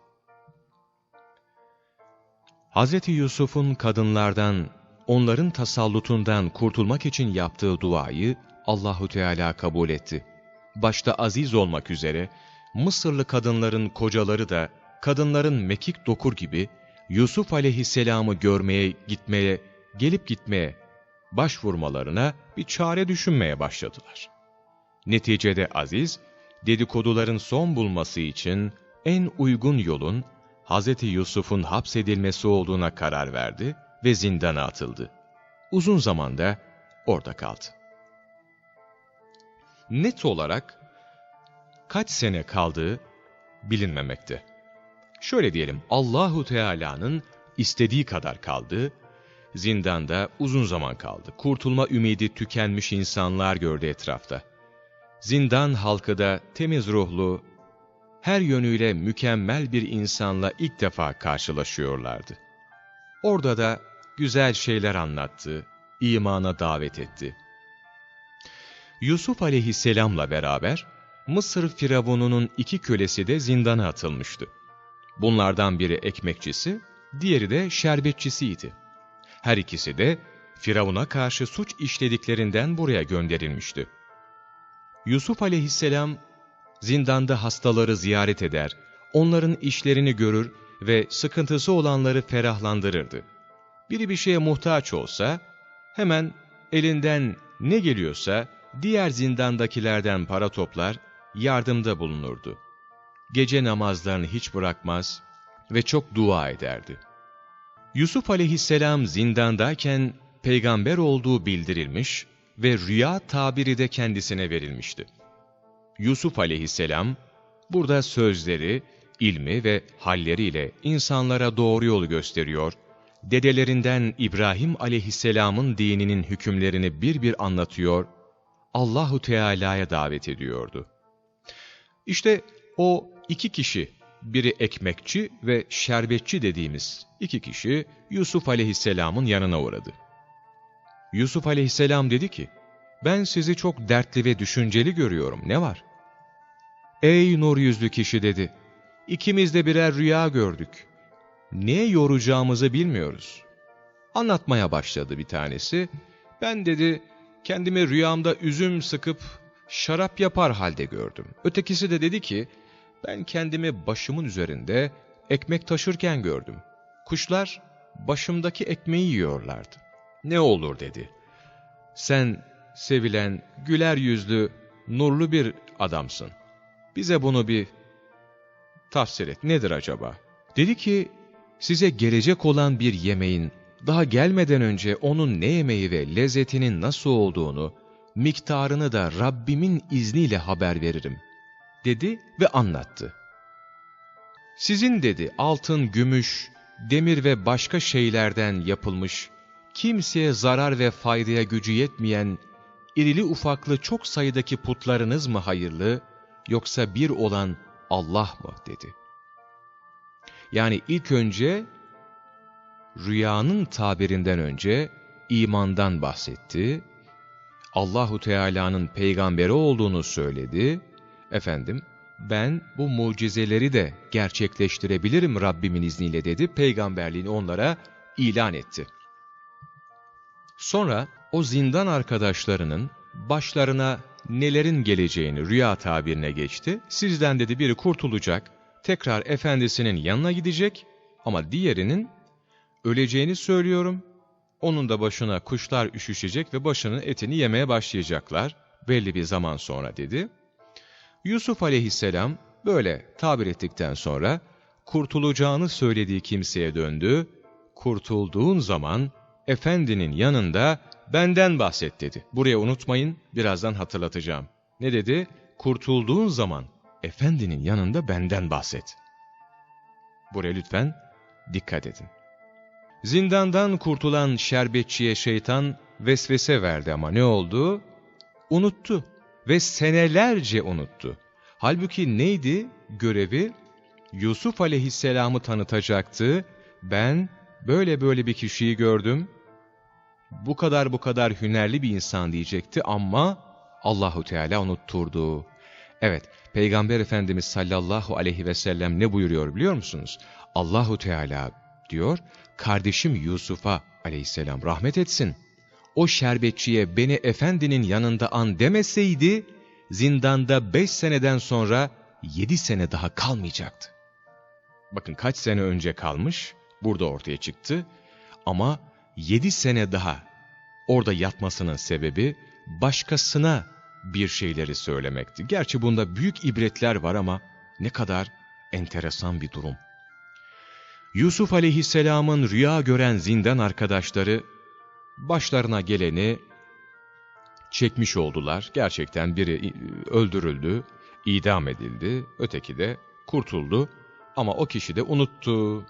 Hz. Yusuf'un kadınlardan, onların tasallutundan kurtulmak için yaptığı duayı Allahu Teala kabul etti. Başta aziz olmak üzere Mısırlı kadınların kocaları da kadınların mekik dokur gibi Yusuf aleyhisselamı görmeye, gitmeye, gelip gitmeye başvurmalarına bir çare düşünmeye başladılar. Neticede Aziz, dedikoduların son bulması için en uygun yolun Hz. Yusuf'un hapsedilmesi olduğuna karar verdi ve zindana atıldı. Uzun zamanda orada kaldı. Net olarak kaç sene kaldığı bilinmemekte. Şöyle diyelim, Allahu Teala'nın istediği kadar kaldı, zindanda uzun zaman kaldı. Kurtulma ümidi tükenmiş insanlar gördü etrafta. Zindan halkı da temiz ruhlu, her yönüyle mükemmel bir insanla ilk defa karşılaşıyorlardı. Orada da güzel şeyler anlattı, imana davet etti. Yusuf aleyhisselamla beraber Mısır firavununun iki kölesi de zindana atılmıştı. Bunlardan biri ekmekçisi, diğeri de şerbetçisiydi. Her ikisi de Firavun'a karşı suç işlediklerinden buraya gönderilmişti. Yusuf aleyhisselam Zindanda hastaları ziyaret eder, onların işlerini görür ve sıkıntısı olanları ferahlandırırdı. Biri bir şeye muhtaç olsa, hemen elinden ne geliyorsa diğer zindandakilerden para toplar, yardımda bulunurdu. Gece namazlarını hiç bırakmaz ve çok dua ederdi. Yusuf aleyhisselam zindandayken peygamber olduğu bildirilmiş ve rüya tabiri de kendisine verilmişti. Yusuf aleyhisselam burada sözleri, ilmi ve halleriyle insanlara doğru yolu gösteriyor, dedelerinden İbrahim aleyhisselamın dininin hükümlerini bir bir anlatıyor, Allahu Teala'ya davet ediyordu. İşte o iki kişi, biri ekmekçi ve şerbetçi dediğimiz iki kişi Yusuf aleyhisselamın yanına uğradı. Yusuf aleyhisselam dedi ki, ben sizi çok dertli ve düşünceli görüyorum, ne var? Ey nur yüzlü kişi dedi, ikimiz de birer rüya gördük. Neye yoracağımızı bilmiyoruz. Anlatmaya başladı bir tanesi. Ben dedi, kendimi rüyamda üzüm sıkıp şarap yapar halde gördüm. Ötekisi de dedi ki, ben kendimi başımın üzerinde ekmek taşırken gördüm. Kuşlar başımdaki ekmeği yiyorlardı. Ne olur dedi. Sen sevilen, güler yüzlü, nurlu bir adamsın. Bize bunu bir tafsir et. Nedir acaba? Dedi ki, size gelecek olan bir yemeğin daha gelmeden önce onun ne yemeği ve lezzetinin nasıl olduğunu, miktarını da Rabbimin izniyle haber veririm. Dedi ve anlattı. Sizin dedi altın, gümüş, demir ve başka şeylerden yapılmış, kimseye zarar ve faydaya gücü yetmeyen, irili ufaklı çok sayıdaki putlarınız mı hayırlı, yoksa bir olan Allah mı dedi. Yani ilk önce rüyanın tabirinden önce imandan bahsetti. Allahu Teala'nın peygamberi olduğunu söyledi. Efendim, ben bu mucizeleri de gerçekleştirebilirim Rabbimin izniyle dedi. Peygamberliğini onlara ilan etti. Sonra o zindan arkadaşlarının başlarına nelerin geleceğini rüya tabirine geçti. Sizden dedi biri kurtulacak, tekrar efendisinin yanına gidecek ama diğerinin öleceğini söylüyorum. Onun da başına kuşlar üşüşecek ve başının etini yemeye başlayacaklar belli bir zaman sonra dedi. Yusuf aleyhisselam böyle tabir ettikten sonra kurtulacağını söylediği kimseye döndü. Kurtulduğun zaman efendinin yanında benden bahset dedi. Buraya unutmayın, birazdan hatırlatacağım. Ne dedi? Kurtulduğun zaman efendinin yanında benden bahset. Buraya lütfen dikkat edin. Zindandan kurtulan şerbetçiye şeytan vesvese verdi ama ne oldu? Unuttu ve senelerce unuttu. Halbuki neydi görevi? Yusuf aleyhisselamı tanıtacaktı. Ben böyle böyle bir kişiyi gördüm. Bu kadar bu kadar hünerli bir insan diyecekti ama Allahu Teala unutturdu. Evet, Peygamber Efendimiz sallallahu aleyhi ve sellem ne buyuruyor biliyor musunuz? Allahu Teala diyor, kardeşim Yusuf'a aleyhisselam rahmet etsin. O şerbetçiye beni efendinin yanında an demeseydi, zindanda beş seneden sonra yedi sene daha kalmayacaktı. Bakın kaç sene önce kalmış, burada ortaya çıktı. Ama yedi sene daha orada yatmasının sebebi başkasına bir şeyleri söylemekti. Gerçi bunda büyük ibretler var ama ne kadar enteresan bir durum. Yusuf aleyhisselamın rüya gören zindan arkadaşları başlarına geleni çekmiş oldular. Gerçekten biri öldürüldü, idam edildi, öteki de kurtuldu ama o kişi de unuttu.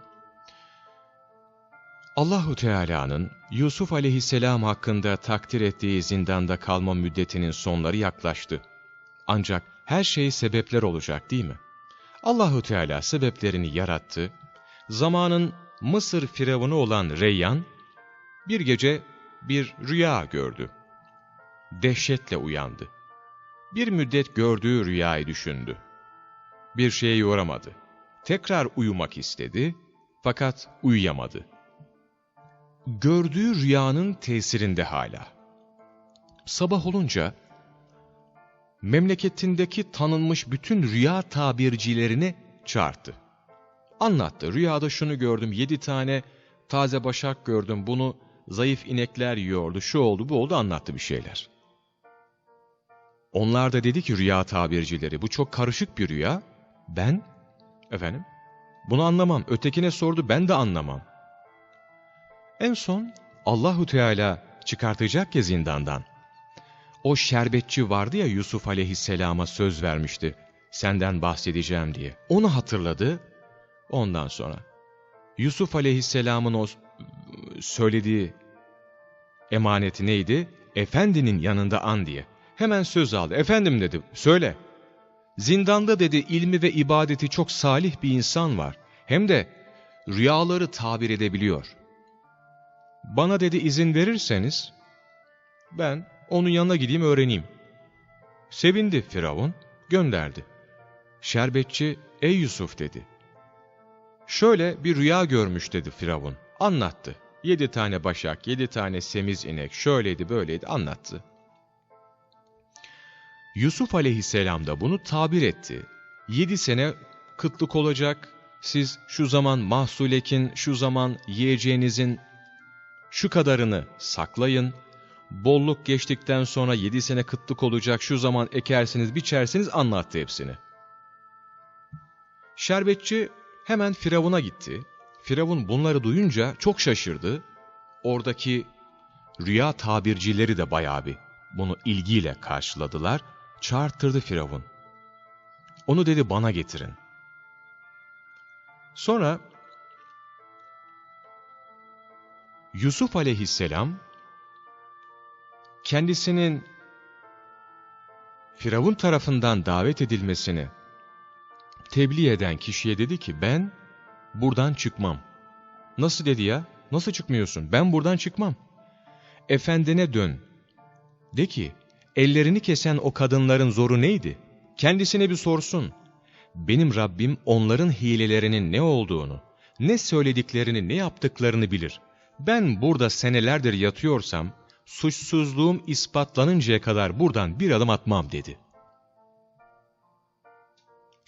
Allahu Teala'nın Yusuf aleyhisselam hakkında takdir ettiği zindanda kalma müddetinin sonları yaklaştı. Ancak her şey sebepler olacak değil mi? Allahu Teala sebeplerini yarattı. Zamanın Mısır firavunu olan Reyyan bir gece bir rüya gördü. Dehşetle uyandı. Bir müddet gördüğü rüyayı düşündü. Bir şeye yoramadı. Tekrar uyumak istedi fakat uyuyamadı gördüğü rüyanın tesirinde hala. Sabah olunca memleketindeki tanınmış bütün rüya tabircilerini çağırdı. Anlattı. Rüyada şunu gördüm, yedi tane taze başak gördüm, bunu zayıf inekler yiyordu, şu oldu, bu oldu anlattı bir şeyler. Onlar da dedi ki rüya tabircileri, bu çok karışık bir rüya. Ben, efendim, bunu anlamam. Ötekine sordu, ben de anlamam. En son Allahu Teala çıkartacak ya zindandan. O şerbetçi vardı ya Yusuf aleyhisselama söz vermişti. Senden bahsedeceğim diye. Onu hatırladı. Ondan sonra Yusuf aleyhisselamın o söylediği emaneti neydi? Efendinin yanında an diye. Hemen söz aldı. Efendim dedi, söyle. Zindanda dedi ilmi ve ibadeti çok salih bir insan var. Hem de rüyaları tabir edebiliyor. Bana dedi izin verirseniz, ben onun yanına gideyim öğreneyim. Sevindi Firavun, gönderdi. Şerbetçi, ey Yusuf dedi. Şöyle bir rüya görmüş dedi Firavun. Anlattı. Yedi tane başak, yedi tane semiz inek, şöyleydi böyleydi anlattı. Yusuf aleyhisselam da bunu tabir etti. Yedi sene kıtlık olacak, siz şu zaman mahsulekin, şu zaman yiyeceğinizin şu kadarını saklayın, bolluk geçtikten sonra yedi sene kıtlık olacak, şu zaman ekersiniz, biçersiniz anlattı hepsini. Şerbetçi hemen Firavun'a gitti. Firavun bunları duyunca çok şaşırdı. Oradaki rüya tabircileri de bayağı bir bunu ilgiyle karşıladılar. Çağırttırdı Firavun. Onu dedi bana getirin. Sonra Yusuf aleyhisselam kendisinin Firavun tarafından davet edilmesini tebliğ eden kişiye dedi ki ben buradan çıkmam. Nasıl dedi ya? Nasıl çıkmıyorsun? Ben buradan çıkmam. Efendine dön. De ki ellerini kesen o kadınların zoru neydi? Kendisine bir sorsun. Benim Rabbim onların hilelerinin ne olduğunu, ne söylediklerini, ne yaptıklarını bilir. Ben burada senelerdir yatıyorsam, suçsuzluğum ispatlanıncaya kadar buradan bir adım atmam dedi.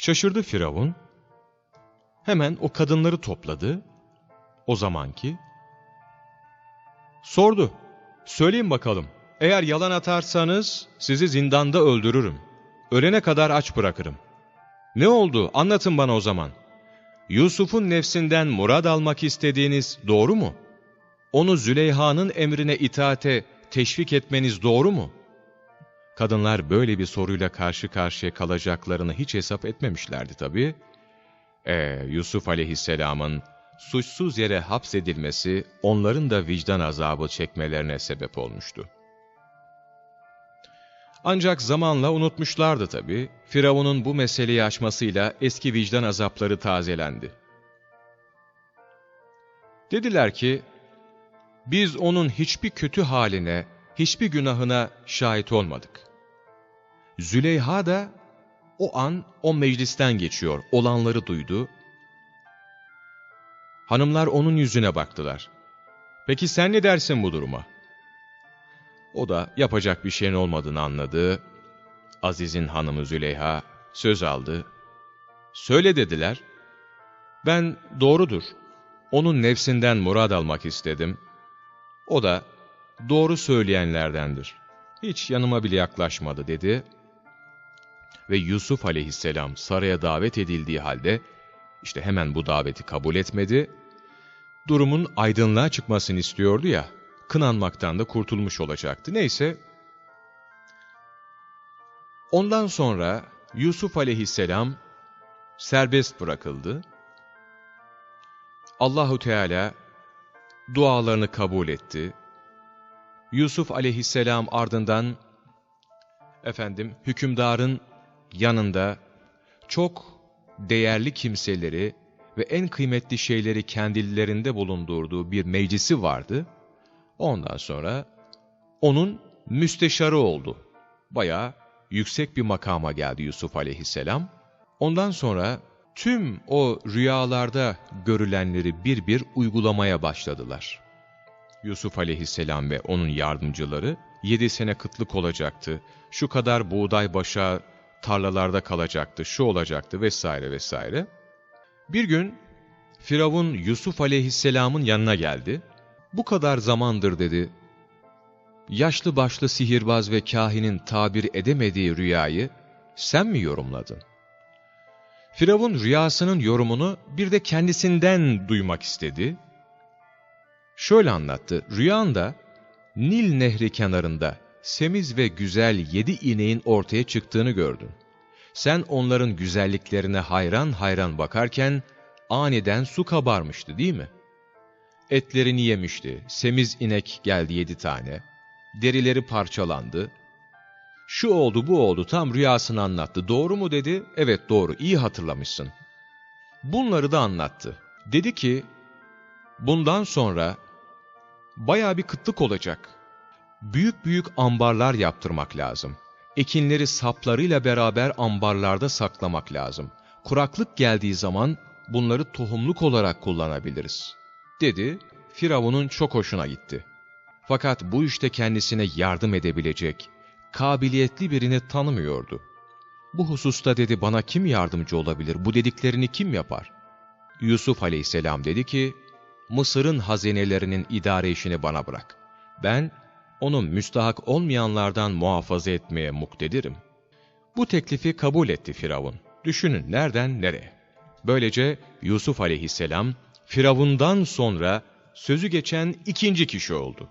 Şaşırdı Firavun. Hemen o kadınları topladı. O zamanki. Sordu. Söyleyin bakalım. Eğer yalan atarsanız sizi zindanda öldürürüm. Ölene kadar aç bırakırım. Ne oldu? Anlatın bana o zaman. Yusuf'un nefsinden murad almak istediğiniz doğru mu? Onu Züleyha'nın emrine itaate teşvik etmeniz doğru mu? Kadınlar böyle bir soruyla karşı karşıya kalacaklarını hiç hesap etmemişlerdi tabii. Ee, Yusuf aleyhisselamın suçsuz yere hapsedilmesi onların da vicdan azabı çekmelerine sebep olmuştu. Ancak zamanla unutmuşlardı tabii. Firavun'un bu meseleyi açmasıyla eski vicdan azapları tazelendi. Dediler ki, biz onun hiçbir kötü haline, hiçbir günahına şahit olmadık. Züleyha da o an o meclisten geçiyor, olanları duydu. Hanımlar onun yüzüne baktılar. Peki sen ne dersin bu duruma? O da yapacak bir şeyin olmadığını anladı. Aziz'in hanımı Züleyha söz aldı. Söyle dediler. Ben doğrudur. Onun nefsinden murad almak istedim. O da doğru söyleyenlerdendir. Hiç yanıma bile yaklaşmadı dedi. Ve Yusuf aleyhisselam saraya davet edildiği halde işte hemen bu daveti kabul etmedi. Durumun aydınlığa çıkmasını istiyordu ya, kınanmaktan da kurtulmuş olacaktı. Neyse, ondan sonra Yusuf aleyhisselam serbest bırakıldı. Allahu Teala dualarını kabul etti. Yusuf aleyhisselam ardından efendim hükümdarın yanında çok değerli kimseleri ve en kıymetli şeyleri kendilerinde bulundurduğu bir meclisi vardı. Ondan sonra onun müsteşarı oldu. Bayağı yüksek bir makama geldi Yusuf aleyhisselam. Ondan sonra tüm o rüyalarda görülenleri bir bir uygulamaya başladılar. Yusuf aleyhisselam ve onun yardımcıları yedi sene kıtlık olacaktı, şu kadar buğday başa tarlalarda kalacaktı, şu olacaktı vesaire vesaire. Bir gün Firavun Yusuf aleyhisselamın yanına geldi. Bu kadar zamandır dedi, yaşlı başlı sihirbaz ve kahinin tabir edemediği rüyayı sen mi yorumladın? Firavun rüyasının yorumunu bir de kendisinden duymak istedi. Şöyle anlattı, rüyanda Nil nehri kenarında semiz ve güzel yedi ineğin ortaya çıktığını gördün. Sen onların güzelliklerine hayran hayran bakarken aniden su kabarmıştı değil mi? Etlerini yemişti, semiz inek geldi yedi tane, derileri parçalandı. Şu oldu bu oldu tam rüyasını anlattı. Doğru mu dedi? Evet doğru iyi hatırlamışsın. Bunları da anlattı. Dedi ki bundan sonra baya bir kıtlık olacak. Büyük büyük ambarlar yaptırmak lazım. Ekinleri saplarıyla beraber ambarlarda saklamak lazım. Kuraklık geldiği zaman bunları tohumluk olarak kullanabiliriz. Dedi, Firavun'un çok hoşuna gitti. Fakat bu işte kendisine yardım edebilecek, kabiliyetli birini tanımıyordu. Bu hususta dedi bana kim yardımcı olabilir, bu dediklerini kim yapar? Yusuf aleyhisselam dedi ki, Mısır'ın hazinelerinin idare işini bana bırak. Ben, onu müstahak olmayanlardan muhafaza etmeye muktedirim. Bu teklifi kabul etti Firavun. Düşünün nereden nereye. Böylece Yusuf aleyhisselam, Firavundan sonra sözü geçen ikinci kişi oldu.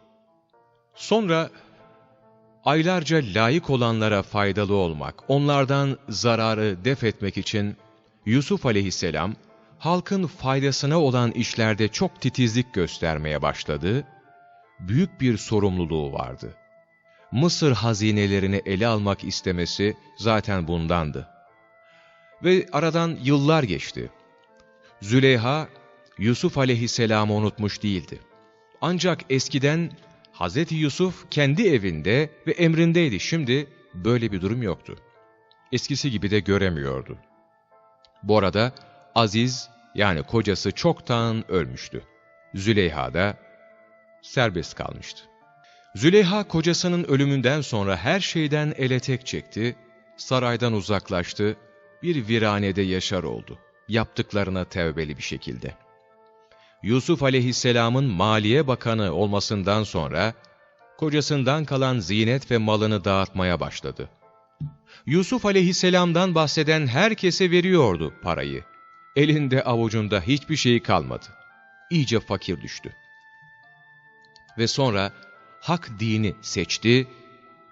Sonra aylarca layık olanlara faydalı olmak, onlardan zararı def etmek için Yusuf aleyhisselam, halkın faydasına olan işlerde çok titizlik göstermeye başladı, büyük bir sorumluluğu vardı. Mısır hazinelerini ele almak istemesi zaten bundandı. Ve aradan yıllar geçti. Züleyha, Yusuf aleyhisselamı unutmuş değildi. Ancak eskiden Hz. Yusuf kendi evinde ve emrindeydi. Şimdi böyle bir durum yoktu. Eskisi gibi de göremiyordu. Bu arada Aziz yani kocası çoktan ölmüştü. Züleyha da serbest kalmıştı. Züleyha kocasının ölümünden sonra her şeyden ele tek çekti, saraydan uzaklaştı, bir viranede yaşar oldu. Yaptıklarına tevbeli bir şekilde. Yusuf aleyhisselamın maliye bakanı olmasından sonra, kocasından kalan zinet ve malını dağıtmaya başladı. Yusuf aleyhisselamdan bahseden herkese veriyordu parayı. Elinde avucunda hiçbir şey kalmadı. İyice fakir düştü. Ve sonra hak dini seçti,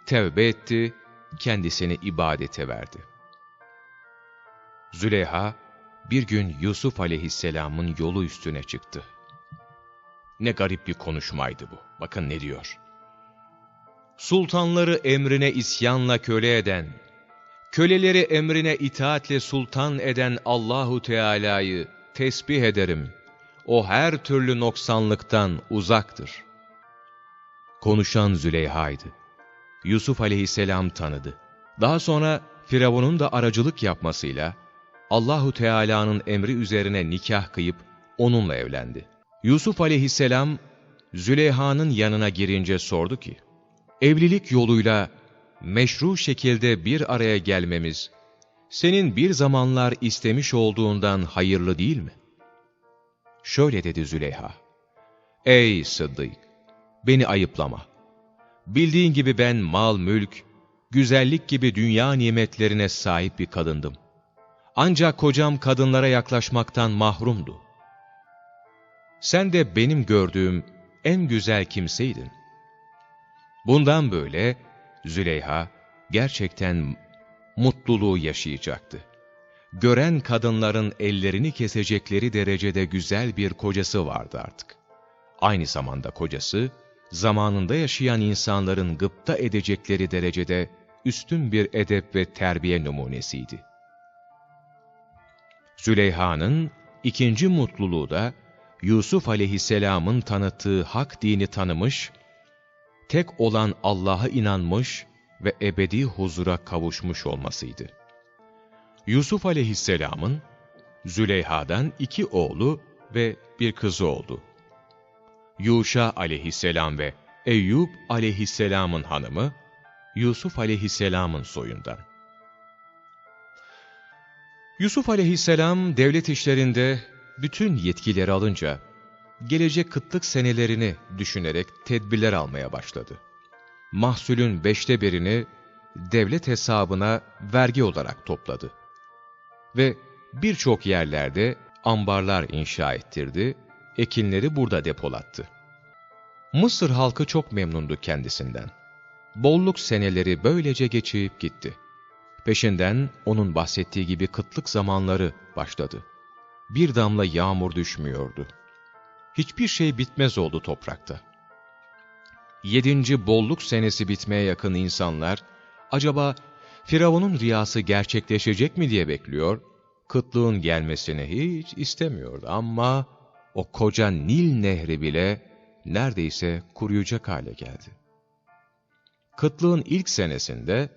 tevbe etti, kendisini ibadete verdi. Züleyha, bir gün Yusuf aleyhisselamın yolu üstüne çıktı. Ne garip bir konuşmaydı bu. Bakın ne diyor. Sultanları emrine isyanla köle eden, köleleri emrine itaatle sultan eden Allahu Teala'yı tesbih ederim. O her türlü noksanlıktan uzaktır. Konuşan Züleyha'ydı. Yusuf aleyhisselam tanıdı. Daha sonra Firavun'un da aracılık yapmasıyla Allahu Teala'nın emri üzerine nikah kıyıp onunla evlendi. Yusuf aleyhisselam Züleyha'nın yanına girince sordu ki, evlilik yoluyla meşru şekilde bir araya gelmemiz, senin bir zamanlar istemiş olduğundan hayırlı değil mi? Şöyle dedi Züleyha, Ey Sıddık! Beni ayıplama. Bildiğin gibi ben mal, mülk, güzellik gibi dünya nimetlerine sahip bir kadındım. Ancak kocam kadınlara yaklaşmaktan mahrumdu. Sen de benim gördüğüm en güzel kimseydin. Bundan böyle Züleyha gerçekten mutluluğu yaşayacaktı. Gören kadınların ellerini kesecekleri derecede güzel bir kocası vardı artık. Aynı zamanda kocası, zamanında yaşayan insanların gıpta edecekleri derecede üstün bir edep ve terbiye numunesiydi. Züleyha'nın ikinci mutluluğu da Yusuf aleyhisselamın tanıttığı hak dini tanımış, tek olan Allah'a inanmış ve ebedi huzura kavuşmuş olmasıydı. Yusuf aleyhisselamın Züleyha'dan iki oğlu ve bir kızı oldu. Yuşa aleyhisselam ve Eyüp aleyhisselamın hanımı, Yusuf aleyhisselamın soyundan. Yusuf aleyhisselam devlet işlerinde bütün yetkileri alınca, gelecek kıtlık senelerini düşünerek tedbirler almaya başladı. Mahsulün beşte birini devlet hesabına vergi olarak topladı. Ve birçok yerlerde ambarlar inşa ettirdi, ekinleri burada depolattı. Mısır halkı çok memnundu kendisinden. Bolluk seneleri böylece geçip gitti. Peşinden onun bahsettiği gibi kıtlık zamanları başladı. Bir damla yağmur düşmüyordu. Hiçbir şey bitmez oldu toprakta. Yedinci bolluk senesi bitmeye yakın insanlar, acaba Firavun'un rüyası gerçekleşecek mi diye bekliyor, kıtlığın gelmesini hiç istemiyordu ama o koca Nil nehri bile neredeyse kuruyacak hale geldi. Kıtlığın ilk senesinde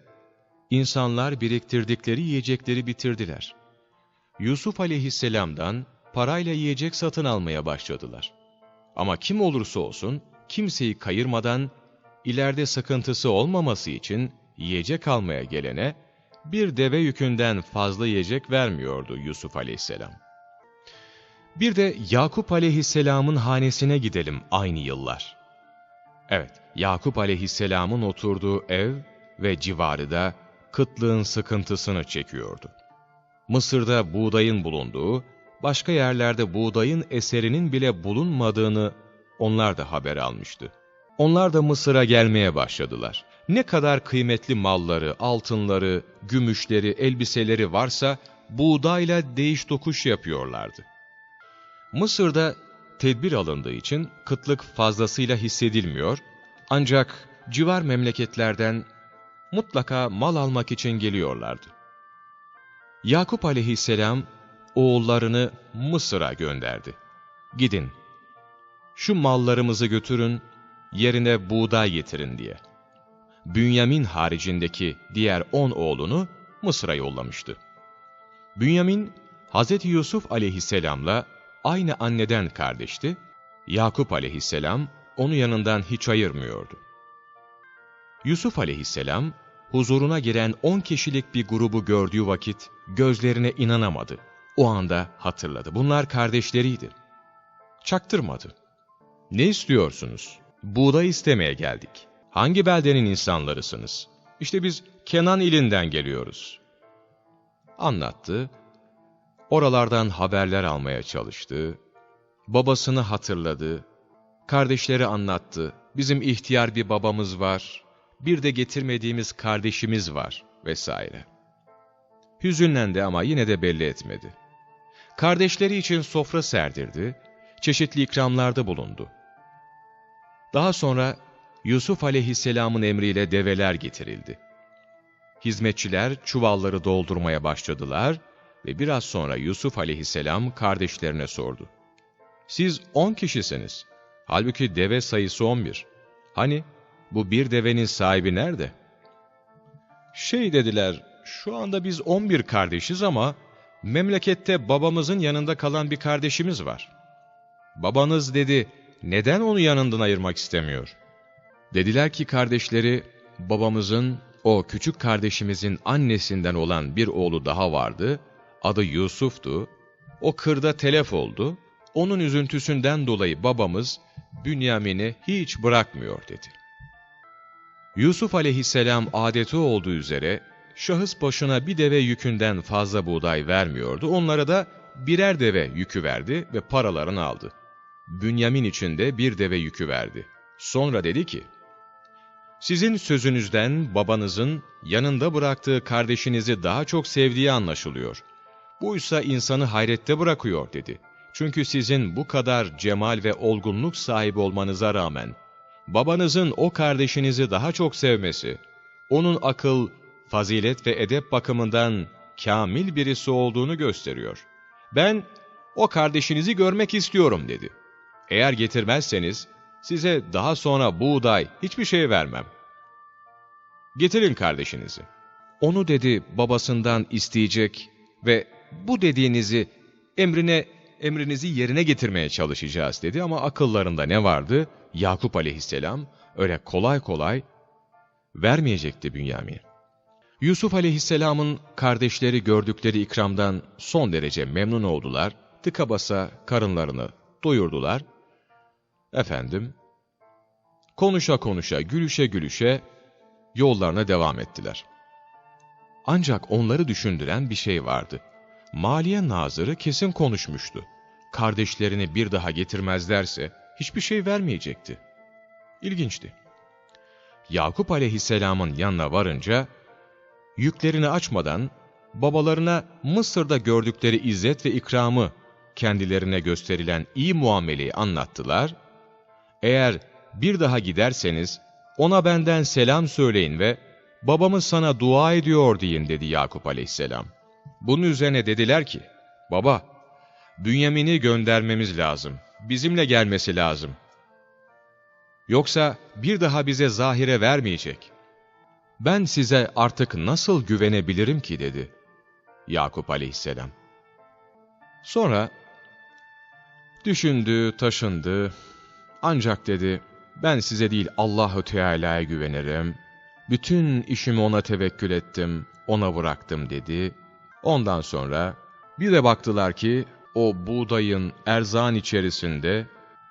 insanlar biriktirdikleri yiyecekleri bitirdiler. Yusuf aleyhisselamdan parayla yiyecek satın almaya başladılar. Ama kim olursa olsun kimseyi kayırmadan ileride sıkıntısı olmaması için yiyecek almaya gelene bir deve yükünden fazla yiyecek vermiyordu Yusuf aleyhisselam. Bir de Yakup aleyhisselamın hanesine gidelim aynı yıllar. Evet, Yakup aleyhisselamın oturduğu ev ve civarı da kıtlığın sıkıntısını çekiyordu. Mısır'da buğdayın bulunduğu, başka yerlerde buğdayın eserinin bile bulunmadığını onlar da haber almıştı. Onlar da Mısır'a gelmeye başladılar. Ne kadar kıymetli malları, altınları, gümüşleri, elbiseleri varsa buğdayla değiş tokuş yapıyorlardı. Mısır'da tedbir alındığı için kıtlık fazlasıyla hissedilmiyor, ancak civar memleketlerden mutlaka mal almak için geliyorlardı. Yakup aleyhisselam oğullarını Mısır'a gönderdi. Gidin, şu mallarımızı götürün, yerine buğday getirin diye. Bünyamin haricindeki diğer on oğlunu Mısır'a yollamıştı. Bünyamin, Hz. Yusuf aleyhisselamla aynı anneden kardeşti, Yakup aleyhisselam onu yanından hiç ayırmıyordu. Yusuf aleyhisselam, huzuruna giren on kişilik bir grubu gördüğü vakit gözlerine inanamadı. O anda hatırladı. Bunlar kardeşleriydi. Çaktırmadı. Ne istiyorsunuz? Buğday istemeye geldik. Hangi beldenin insanlarısınız? İşte biz Kenan ilinden geliyoruz. Anlattı. Oralardan haberler almaya çalıştı. Babasını hatırladı. Kardeşleri anlattı. Bizim ihtiyar bir babamız var. Bir de getirmediğimiz kardeşimiz var vesaire. Hüzünlendi ama yine de belli etmedi. Kardeşleri için sofra serdirdi, çeşitli ikramlarda bulundu. Daha sonra Yusuf aleyhisselamın emriyle develer getirildi. Hizmetçiler çuvalları doldurmaya başladılar ve biraz sonra Yusuf aleyhisselam kardeşlerine sordu. Siz on kişisiniz. Halbuki deve sayısı on bir. Hani bu bir devenin sahibi nerede? Şey dediler, şu anda biz on bir kardeşiz ama memlekette babamızın yanında kalan bir kardeşimiz var. Babanız dedi, neden onu yanından ayırmak istemiyor? Dediler ki kardeşleri, babamızın, o küçük kardeşimizin annesinden olan bir oğlu daha vardı, adı Yusuf'tu, o kırda telef oldu, onun üzüntüsünden dolayı babamız Bünyamin'i hiç bırakmıyor dedi. Yusuf aleyhisselam adeti olduğu üzere şahıs başına bir deve yükünden fazla buğday vermiyordu. Onlara da birer deve yükü verdi ve paralarını aldı. Bünyamin için de bir deve yükü verdi. Sonra dedi ki, Sizin sözünüzden babanızın yanında bıraktığı kardeşinizi daha çok sevdiği anlaşılıyor. Buysa insanı hayrette bırakıyor dedi. Çünkü sizin bu kadar cemal ve olgunluk sahibi olmanıza rağmen, babanızın o kardeşinizi daha çok sevmesi, onun akıl, fazilet ve edep bakımından kamil birisi olduğunu gösteriyor. Ben o kardeşinizi görmek istiyorum dedi. Eğer getirmezseniz size daha sonra buğday hiçbir şey vermem. Getirin kardeşinizi. Onu dedi babasından isteyecek ve bu dediğinizi emrine emrinizi yerine getirmeye çalışacağız dedi ama akıllarında ne vardı? Yakup aleyhisselam öyle kolay kolay vermeyecekti Bünyamin'i. Yusuf aleyhisselamın kardeşleri gördükleri ikramdan son derece memnun oldular. Tıka basa karınlarını doyurdular. Efendim, konuşa konuşa, gülüşe gülüşe yollarına devam ettiler. Ancak onları düşündüren bir şey vardı. Maliye nazırı kesin konuşmuştu. Kardeşlerini bir daha getirmezlerse hiçbir şey vermeyecekti. İlginçti. Yakup aleyhisselamın yanına varınca, yüklerini açmadan babalarına Mısır'da gördükleri izzet ve ikramı kendilerine gösterilen iyi muameleyi anlattılar. Eğer bir daha giderseniz ona benden selam söyleyin ve babamız sana dua ediyor deyin dedi Yakup aleyhisselam. Bunun üzerine dediler ki, baba, Bünyamin'i göndermemiz lazım, bizimle gelmesi lazım. Yoksa bir daha bize zahire vermeyecek. Ben size artık nasıl güvenebilirim ki dedi Yakup aleyhisselam. Sonra düşündü, taşındı. Ancak dedi, ben size değil Allahü Teala'ya güvenirim. Bütün işimi ona tevekkül ettim, ona bıraktım dedi. Ondan sonra bir de baktılar ki o buğdayın erzağın içerisinde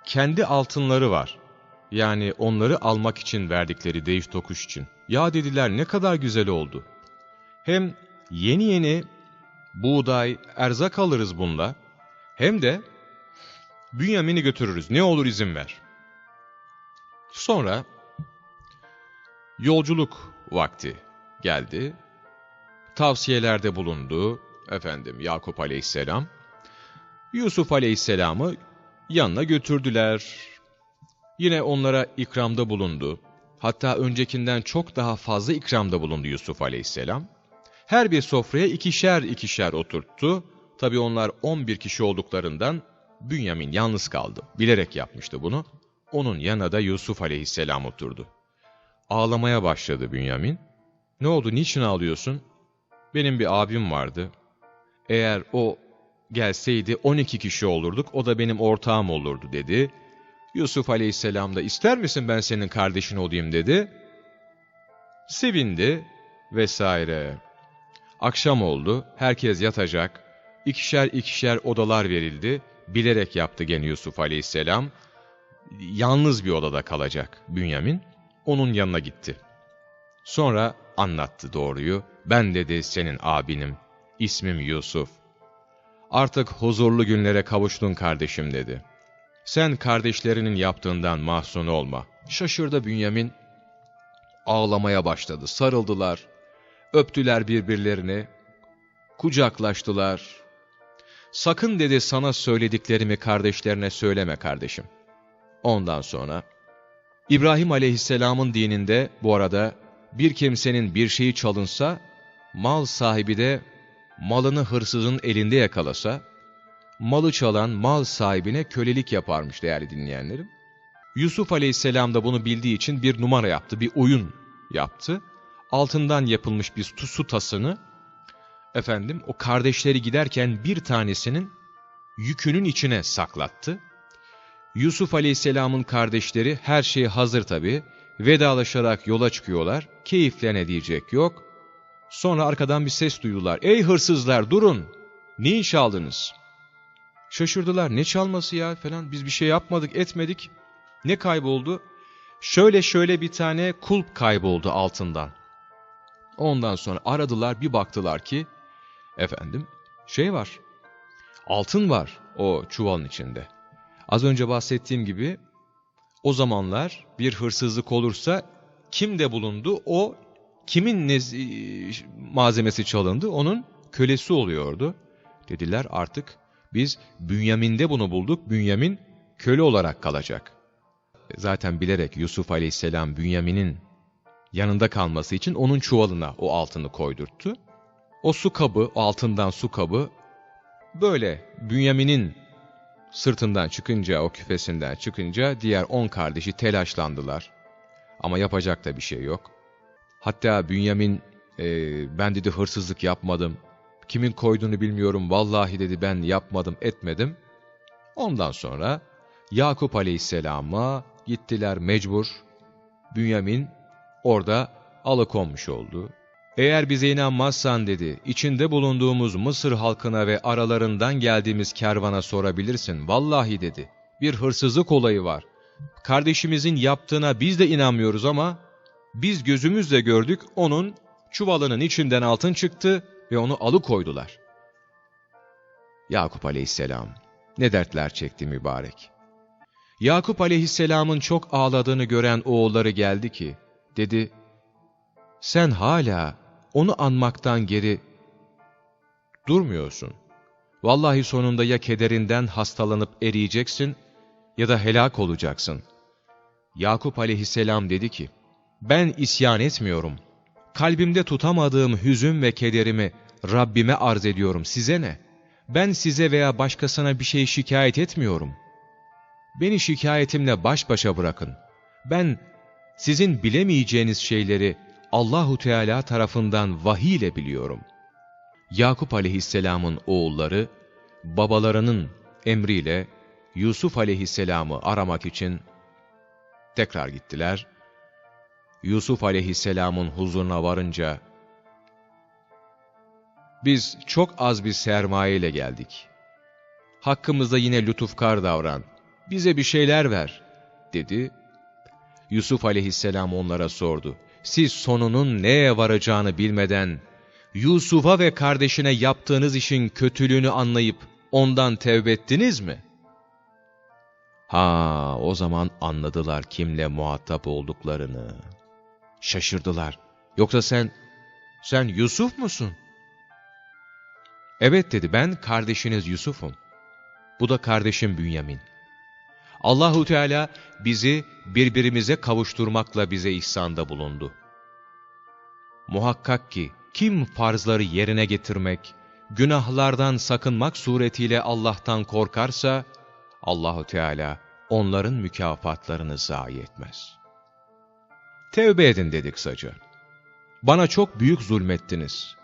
kendi altınları var. Yani onları almak için verdikleri değiş tokuş için. Ya dediler ne kadar güzel oldu. Hem yeni yeni buğday, erzak alırız bununla. Hem de Bünyamin'i götürürüz. Ne olur izin ver. Sonra yolculuk vakti geldi. Tavsiyelerde bulundu efendim Yakup Aleyhisselam. Yusuf Aleyhisselam'ı yanına götürdüler. Yine onlara ikramda bulundu. Hatta öncekinden çok daha fazla ikramda bulundu Yusuf Aleyhisselam. Her bir sofraya ikişer ikişer oturttu. Tabi onlar 11 kişi olduklarından Bünyamin yalnız kaldı. Bilerek yapmıştı bunu. Onun yanına da Yusuf aleyhisselam oturdu. Ağlamaya başladı Bünyamin. Ne oldu, niçin ağlıyorsun? Benim bir abim vardı. Eğer o gelseydi 12 kişi olurduk, o da benim ortağım olurdu dedi. Yusuf aleyhisselam da ister misin ben senin kardeşin olayım dedi. Sevindi vesaire. Akşam oldu, herkes yatacak. İkişer ikişer odalar verildi. Bilerek yaptı gene Yusuf aleyhisselam. Yalnız bir odada kalacak Bünyamin. Onun yanına gitti. Sonra anlattı doğruyu. Ben dedi senin abinim. İsmim Yusuf. Artık huzurlu günlere kavuştun kardeşim dedi. Sen kardeşlerinin yaptığından mahzun olma. Şaşırdı Bünyamin. Ağlamaya başladı. Sarıldılar. Öptüler birbirlerini. Kucaklaştılar. Sakın dedi sana söylediklerimi kardeşlerine söyleme kardeşim. Ondan sonra İbrahim aleyhisselamın dininde bu arada bir kimsenin bir şeyi çalınsa, mal sahibi de malını hırsızın elinde yakalasa, malı çalan mal sahibine kölelik yaparmış değerli dinleyenlerim. Yusuf aleyhisselam da bunu bildiği için bir numara yaptı, bir oyun yaptı. Altından yapılmış bir su tasını, efendim o kardeşleri giderken bir tanesinin yükünün içine saklattı. Yusuf aleyhisselamın kardeşleri her şey hazır tabi. Vedalaşarak yola çıkıyorlar. Keyiflerine diyecek yok. Sonra arkadan bir ses duydular. Ey hırsızlar durun. Neyi çaldınız? Şaşırdılar. Ne çalması ya falan. Biz bir şey yapmadık etmedik. Ne kayboldu? Şöyle şöyle bir tane kulp kayboldu altından. Ondan sonra aradılar bir baktılar ki efendim şey var. Altın var o çuvalın içinde. Az önce bahsettiğim gibi o zamanlar bir hırsızlık olursa kimde bulundu o kimin malzemesi çalındı onun kölesi oluyordu. Dediler artık biz Bünyamin'de bunu bulduk. Bünyamin köle olarak kalacak. Zaten bilerek Yusuf aleyhisselam Bünyamin'in yanında kalması için onun çuvalına o altını koydurttu. O su kabı, altından su kabı böyle Bünyamin'in Sırtından çıkınca, o küfesinden çıkınca diğer on kardeşi telaşlandılar. Ama yapacak da bir şey yok. Hatta Bünyamin, e, ben dedi hırsızlık yapmadım. Kimin koyduğunu bilmiyorum, vallahi dedi ben yapmadım, etmedim. Ondan sonra Yakup aleyhisselama gittiler mecbur. Bünyamin orada alıkonmuş oldu. Eğer bize inanmazsan dedi, içinde bulunduğumuz Mısır halkına ve aralarından geldiğimiz kervana sorabilirsin. Vallahi dedi, bir hırsızlık olayı var. Kardeşimizin yaptığına biz de inanmıyoruz ama biz gözümüzle gördük onun çuvalının içinden altın çıktı ve onu alıkoydular. Yakup aleyhisselam ne dertler çekti mübarek. Yakup aleyhisselamın çok ağladığını gören oğulları geldi ki, dedi, sen hala onu anmaktan geri durmuyorsun. Vallahi sonunda ya kederinden hastalanıp eriyeceksin ya da helak olacaksın. Yakup aleyhisselam dedi ki, ben isyan etmiyorum. Kalbimde tutamadığım hüzün ve kederimi Rabbime arz ediyorum. Size ne? Ben size veya başkasına bir şey şikayet etmiyorum. Beni şikayetimle baş başa bırakın. Ben sizin bilemeyeceğiniz şeyleri Allahu Teala tarafından vahiy ile biliyorum. Yakup aleyhisselamın oğulları babalarının emriyle Yusuf aleyhisselamı aramak için tekrar gittiler. Yusuf aleyhisselamın huzuruna varınca biz çok az bir sermaye ile geldik. Hakkımızda yine lütufkar davran, bize bir şeyler ver, dedi. Yusuf aleyhisselam onlara sordu. Siz sonunun neye varacağını bilmeden, Yusuf'a ve kardeşine yaptığınız işin kötülüğünü anlayıp ondan tevbe ettiniz mi? Ha, o zaman anladılar kimle muhatap olduklarını. Şaşırdılar. Yoksa sen, sen Yusuf musun? Evet dedi, ben kardeşiniz Yusuf'um. Bu da kardeşim Bünyamin. Allahu Teala bizi birbirimize kavuşturmakla bize ihsanda bulundu. Muhakkak ki kim farzları yerine getirmek, günahlardan sakınmak suretiyle Allah'tan korkarsa, Allahu Teala onların mükafatlarını zayi etmez. Tevbe edin dedik kısaca. Bana çok büyük zulmettiniz.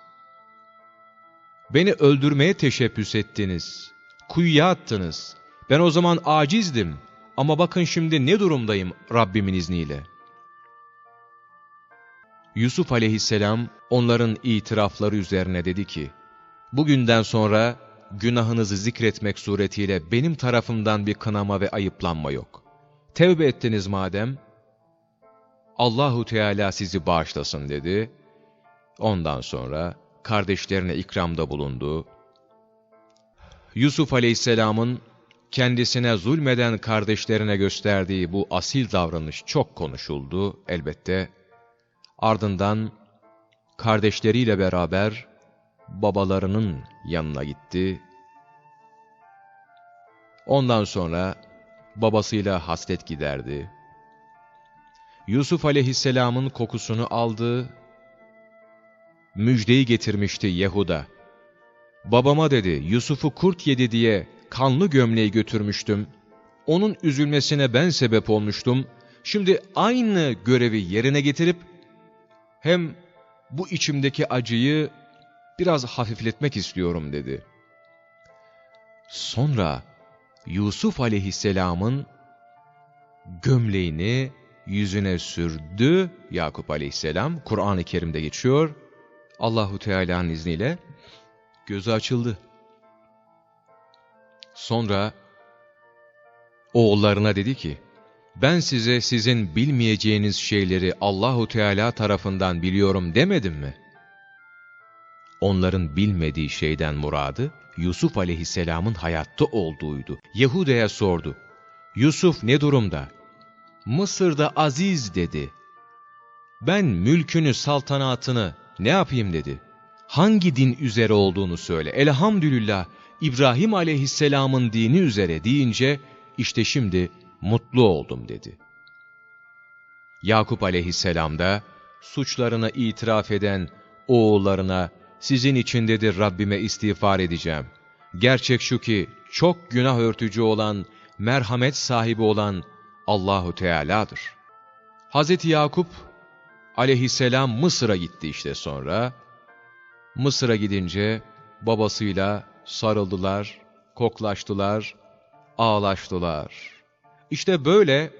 Beni öldürmeye teşebbüs ettiniz. Kuyuya attınız. Ben o zaman acizdim. Ama bakın şimdi ne durumdayım Rabbimin izniyle. Yusuf aleyhisselam onların itirafları üzerine dedi ki, Bugünden sonra günahınızı zikretmek suretiyle benim tarafımdan bir kınama ve ayıplanma yok. Tevbe ettiniz madem, Allahu Teala sizi bağışlasın dedi. Ondan sonra kardeşlerine ikramda bulundu. Yusuf Aleyhisselam'ın kendisine zulmeden kardeşlerine gösterdiği bu asil davranış çok konuşuldu elbette. Ardından kardeşleriyle beraber babalarının yanına gitti. Ondan sonra babasıyla haslet giderdi. Yusuf aleyhisselamın kokusunu aldı, müjdeyi getirmişti Yehuda. Babama dedi, Yusuf'u kurt yedi diye kanlı gömleği götürmüştüm. Onun üzülmesine ben sebep olmuştum. Şimdi aynı görevi yerine getirip hem bu içimdeki acıyı biraz hafifletmek istiyorum dedi. Sonra Yusuf aleyhisselamın gömleğini yüzüne sürdü Yakup aleyhisselam. Kur'an-ı Kerim'de geçiyor. Allahu Teala'nın izniyle gözü açıldı. Sonra oğullarına dedi ki, ben size sizin bilmeyeceğiniz şeyleri Allahu Teala tarafından biliyorum demedim mi? Onların bilmediği şeyden muradı Yusuf aleyhisselamın hayatta olduğuydu. Yahude'ye sordu. Yusuf ne durumda? Mısır'da aziz dedi. Ben mülkünü, saltanatını ne yapayım dedi. Hangi din üzere olduğunu söyle. Elhamdülillah İbrahim aleyhisselamın dini üzere deyince işte şimdi mutlu oldum dedi. Yakup aleyhisselam da suçlarını itiraf eden oğullarına sizin içindedir Rabbime istiğfar edeceğim. Gerçek şu ki çok günah örtücü olan, merhamet sahibi olan Allahu Teala'dır. Hz. Yakup aleyhisselam Mısır'a gitti işte sonra. Mısır'a gidince babasıyla sarıldılar, koklaştılar. ağlaştılar. İşte böyle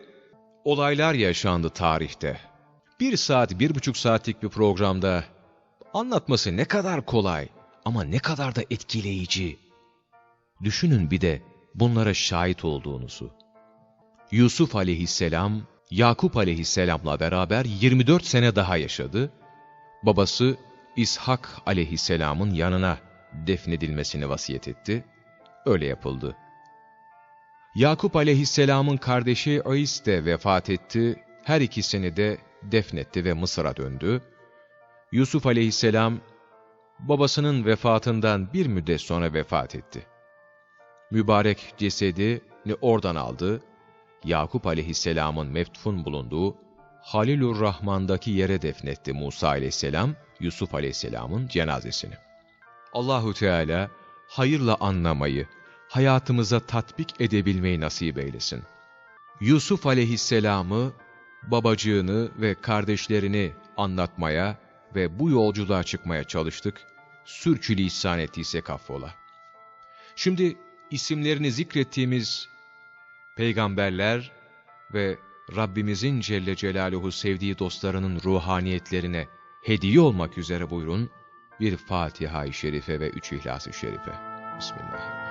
olaylar yaşandı tarihte. Bir saat, bir buçuk saatlik bir programda anlatması ne kadar kolay ama ne kadar da etkileyici. Düşünün bir de bunlara şahit olduğunuzu. Yusuf aleyhisselam, Yakup aleyhisselamla beraber 24 sene daha yaşadı. Babası İshak aleyhisselamın yanına defnedilmesini vasiyet etti. Öyle yapıldı. Yakup aleyhisselamın kardeşi Ais de vefat etti. Her ikisini de defnetti ve Mısır'a döndü. Yusuf aleyhisselam babasının vefatından bir müddet sonra vefat etti. Mübarek cesedini oradan aldı. Yakup aleyhisselamın meftun bulunduğu Halilur Rahman'daki yere defnetti Musa aleyhisselam, Yusuf aleyhisselamın cenazesini. Allahu Teala hayırla anlamayı, hayatımıza tatbik edebilmeyi nasip eylesin. Yusuf aleyhisselamı, babacığını ve kardeşlerini anlatmaya ve bu yolculuğa çıkmaya çalıştık. Sürçülisan ettiysek affola. Şimdi isimlerini zikrettiğimiz peygamberler ve Rabbimizin Celle Celaluhu sevdiği dostlarının ruhaniyetlerine hediye olmak üzere buyurun bir Fatiha-i Şerife ve üç İhlas-ı Şerife. Bismillah.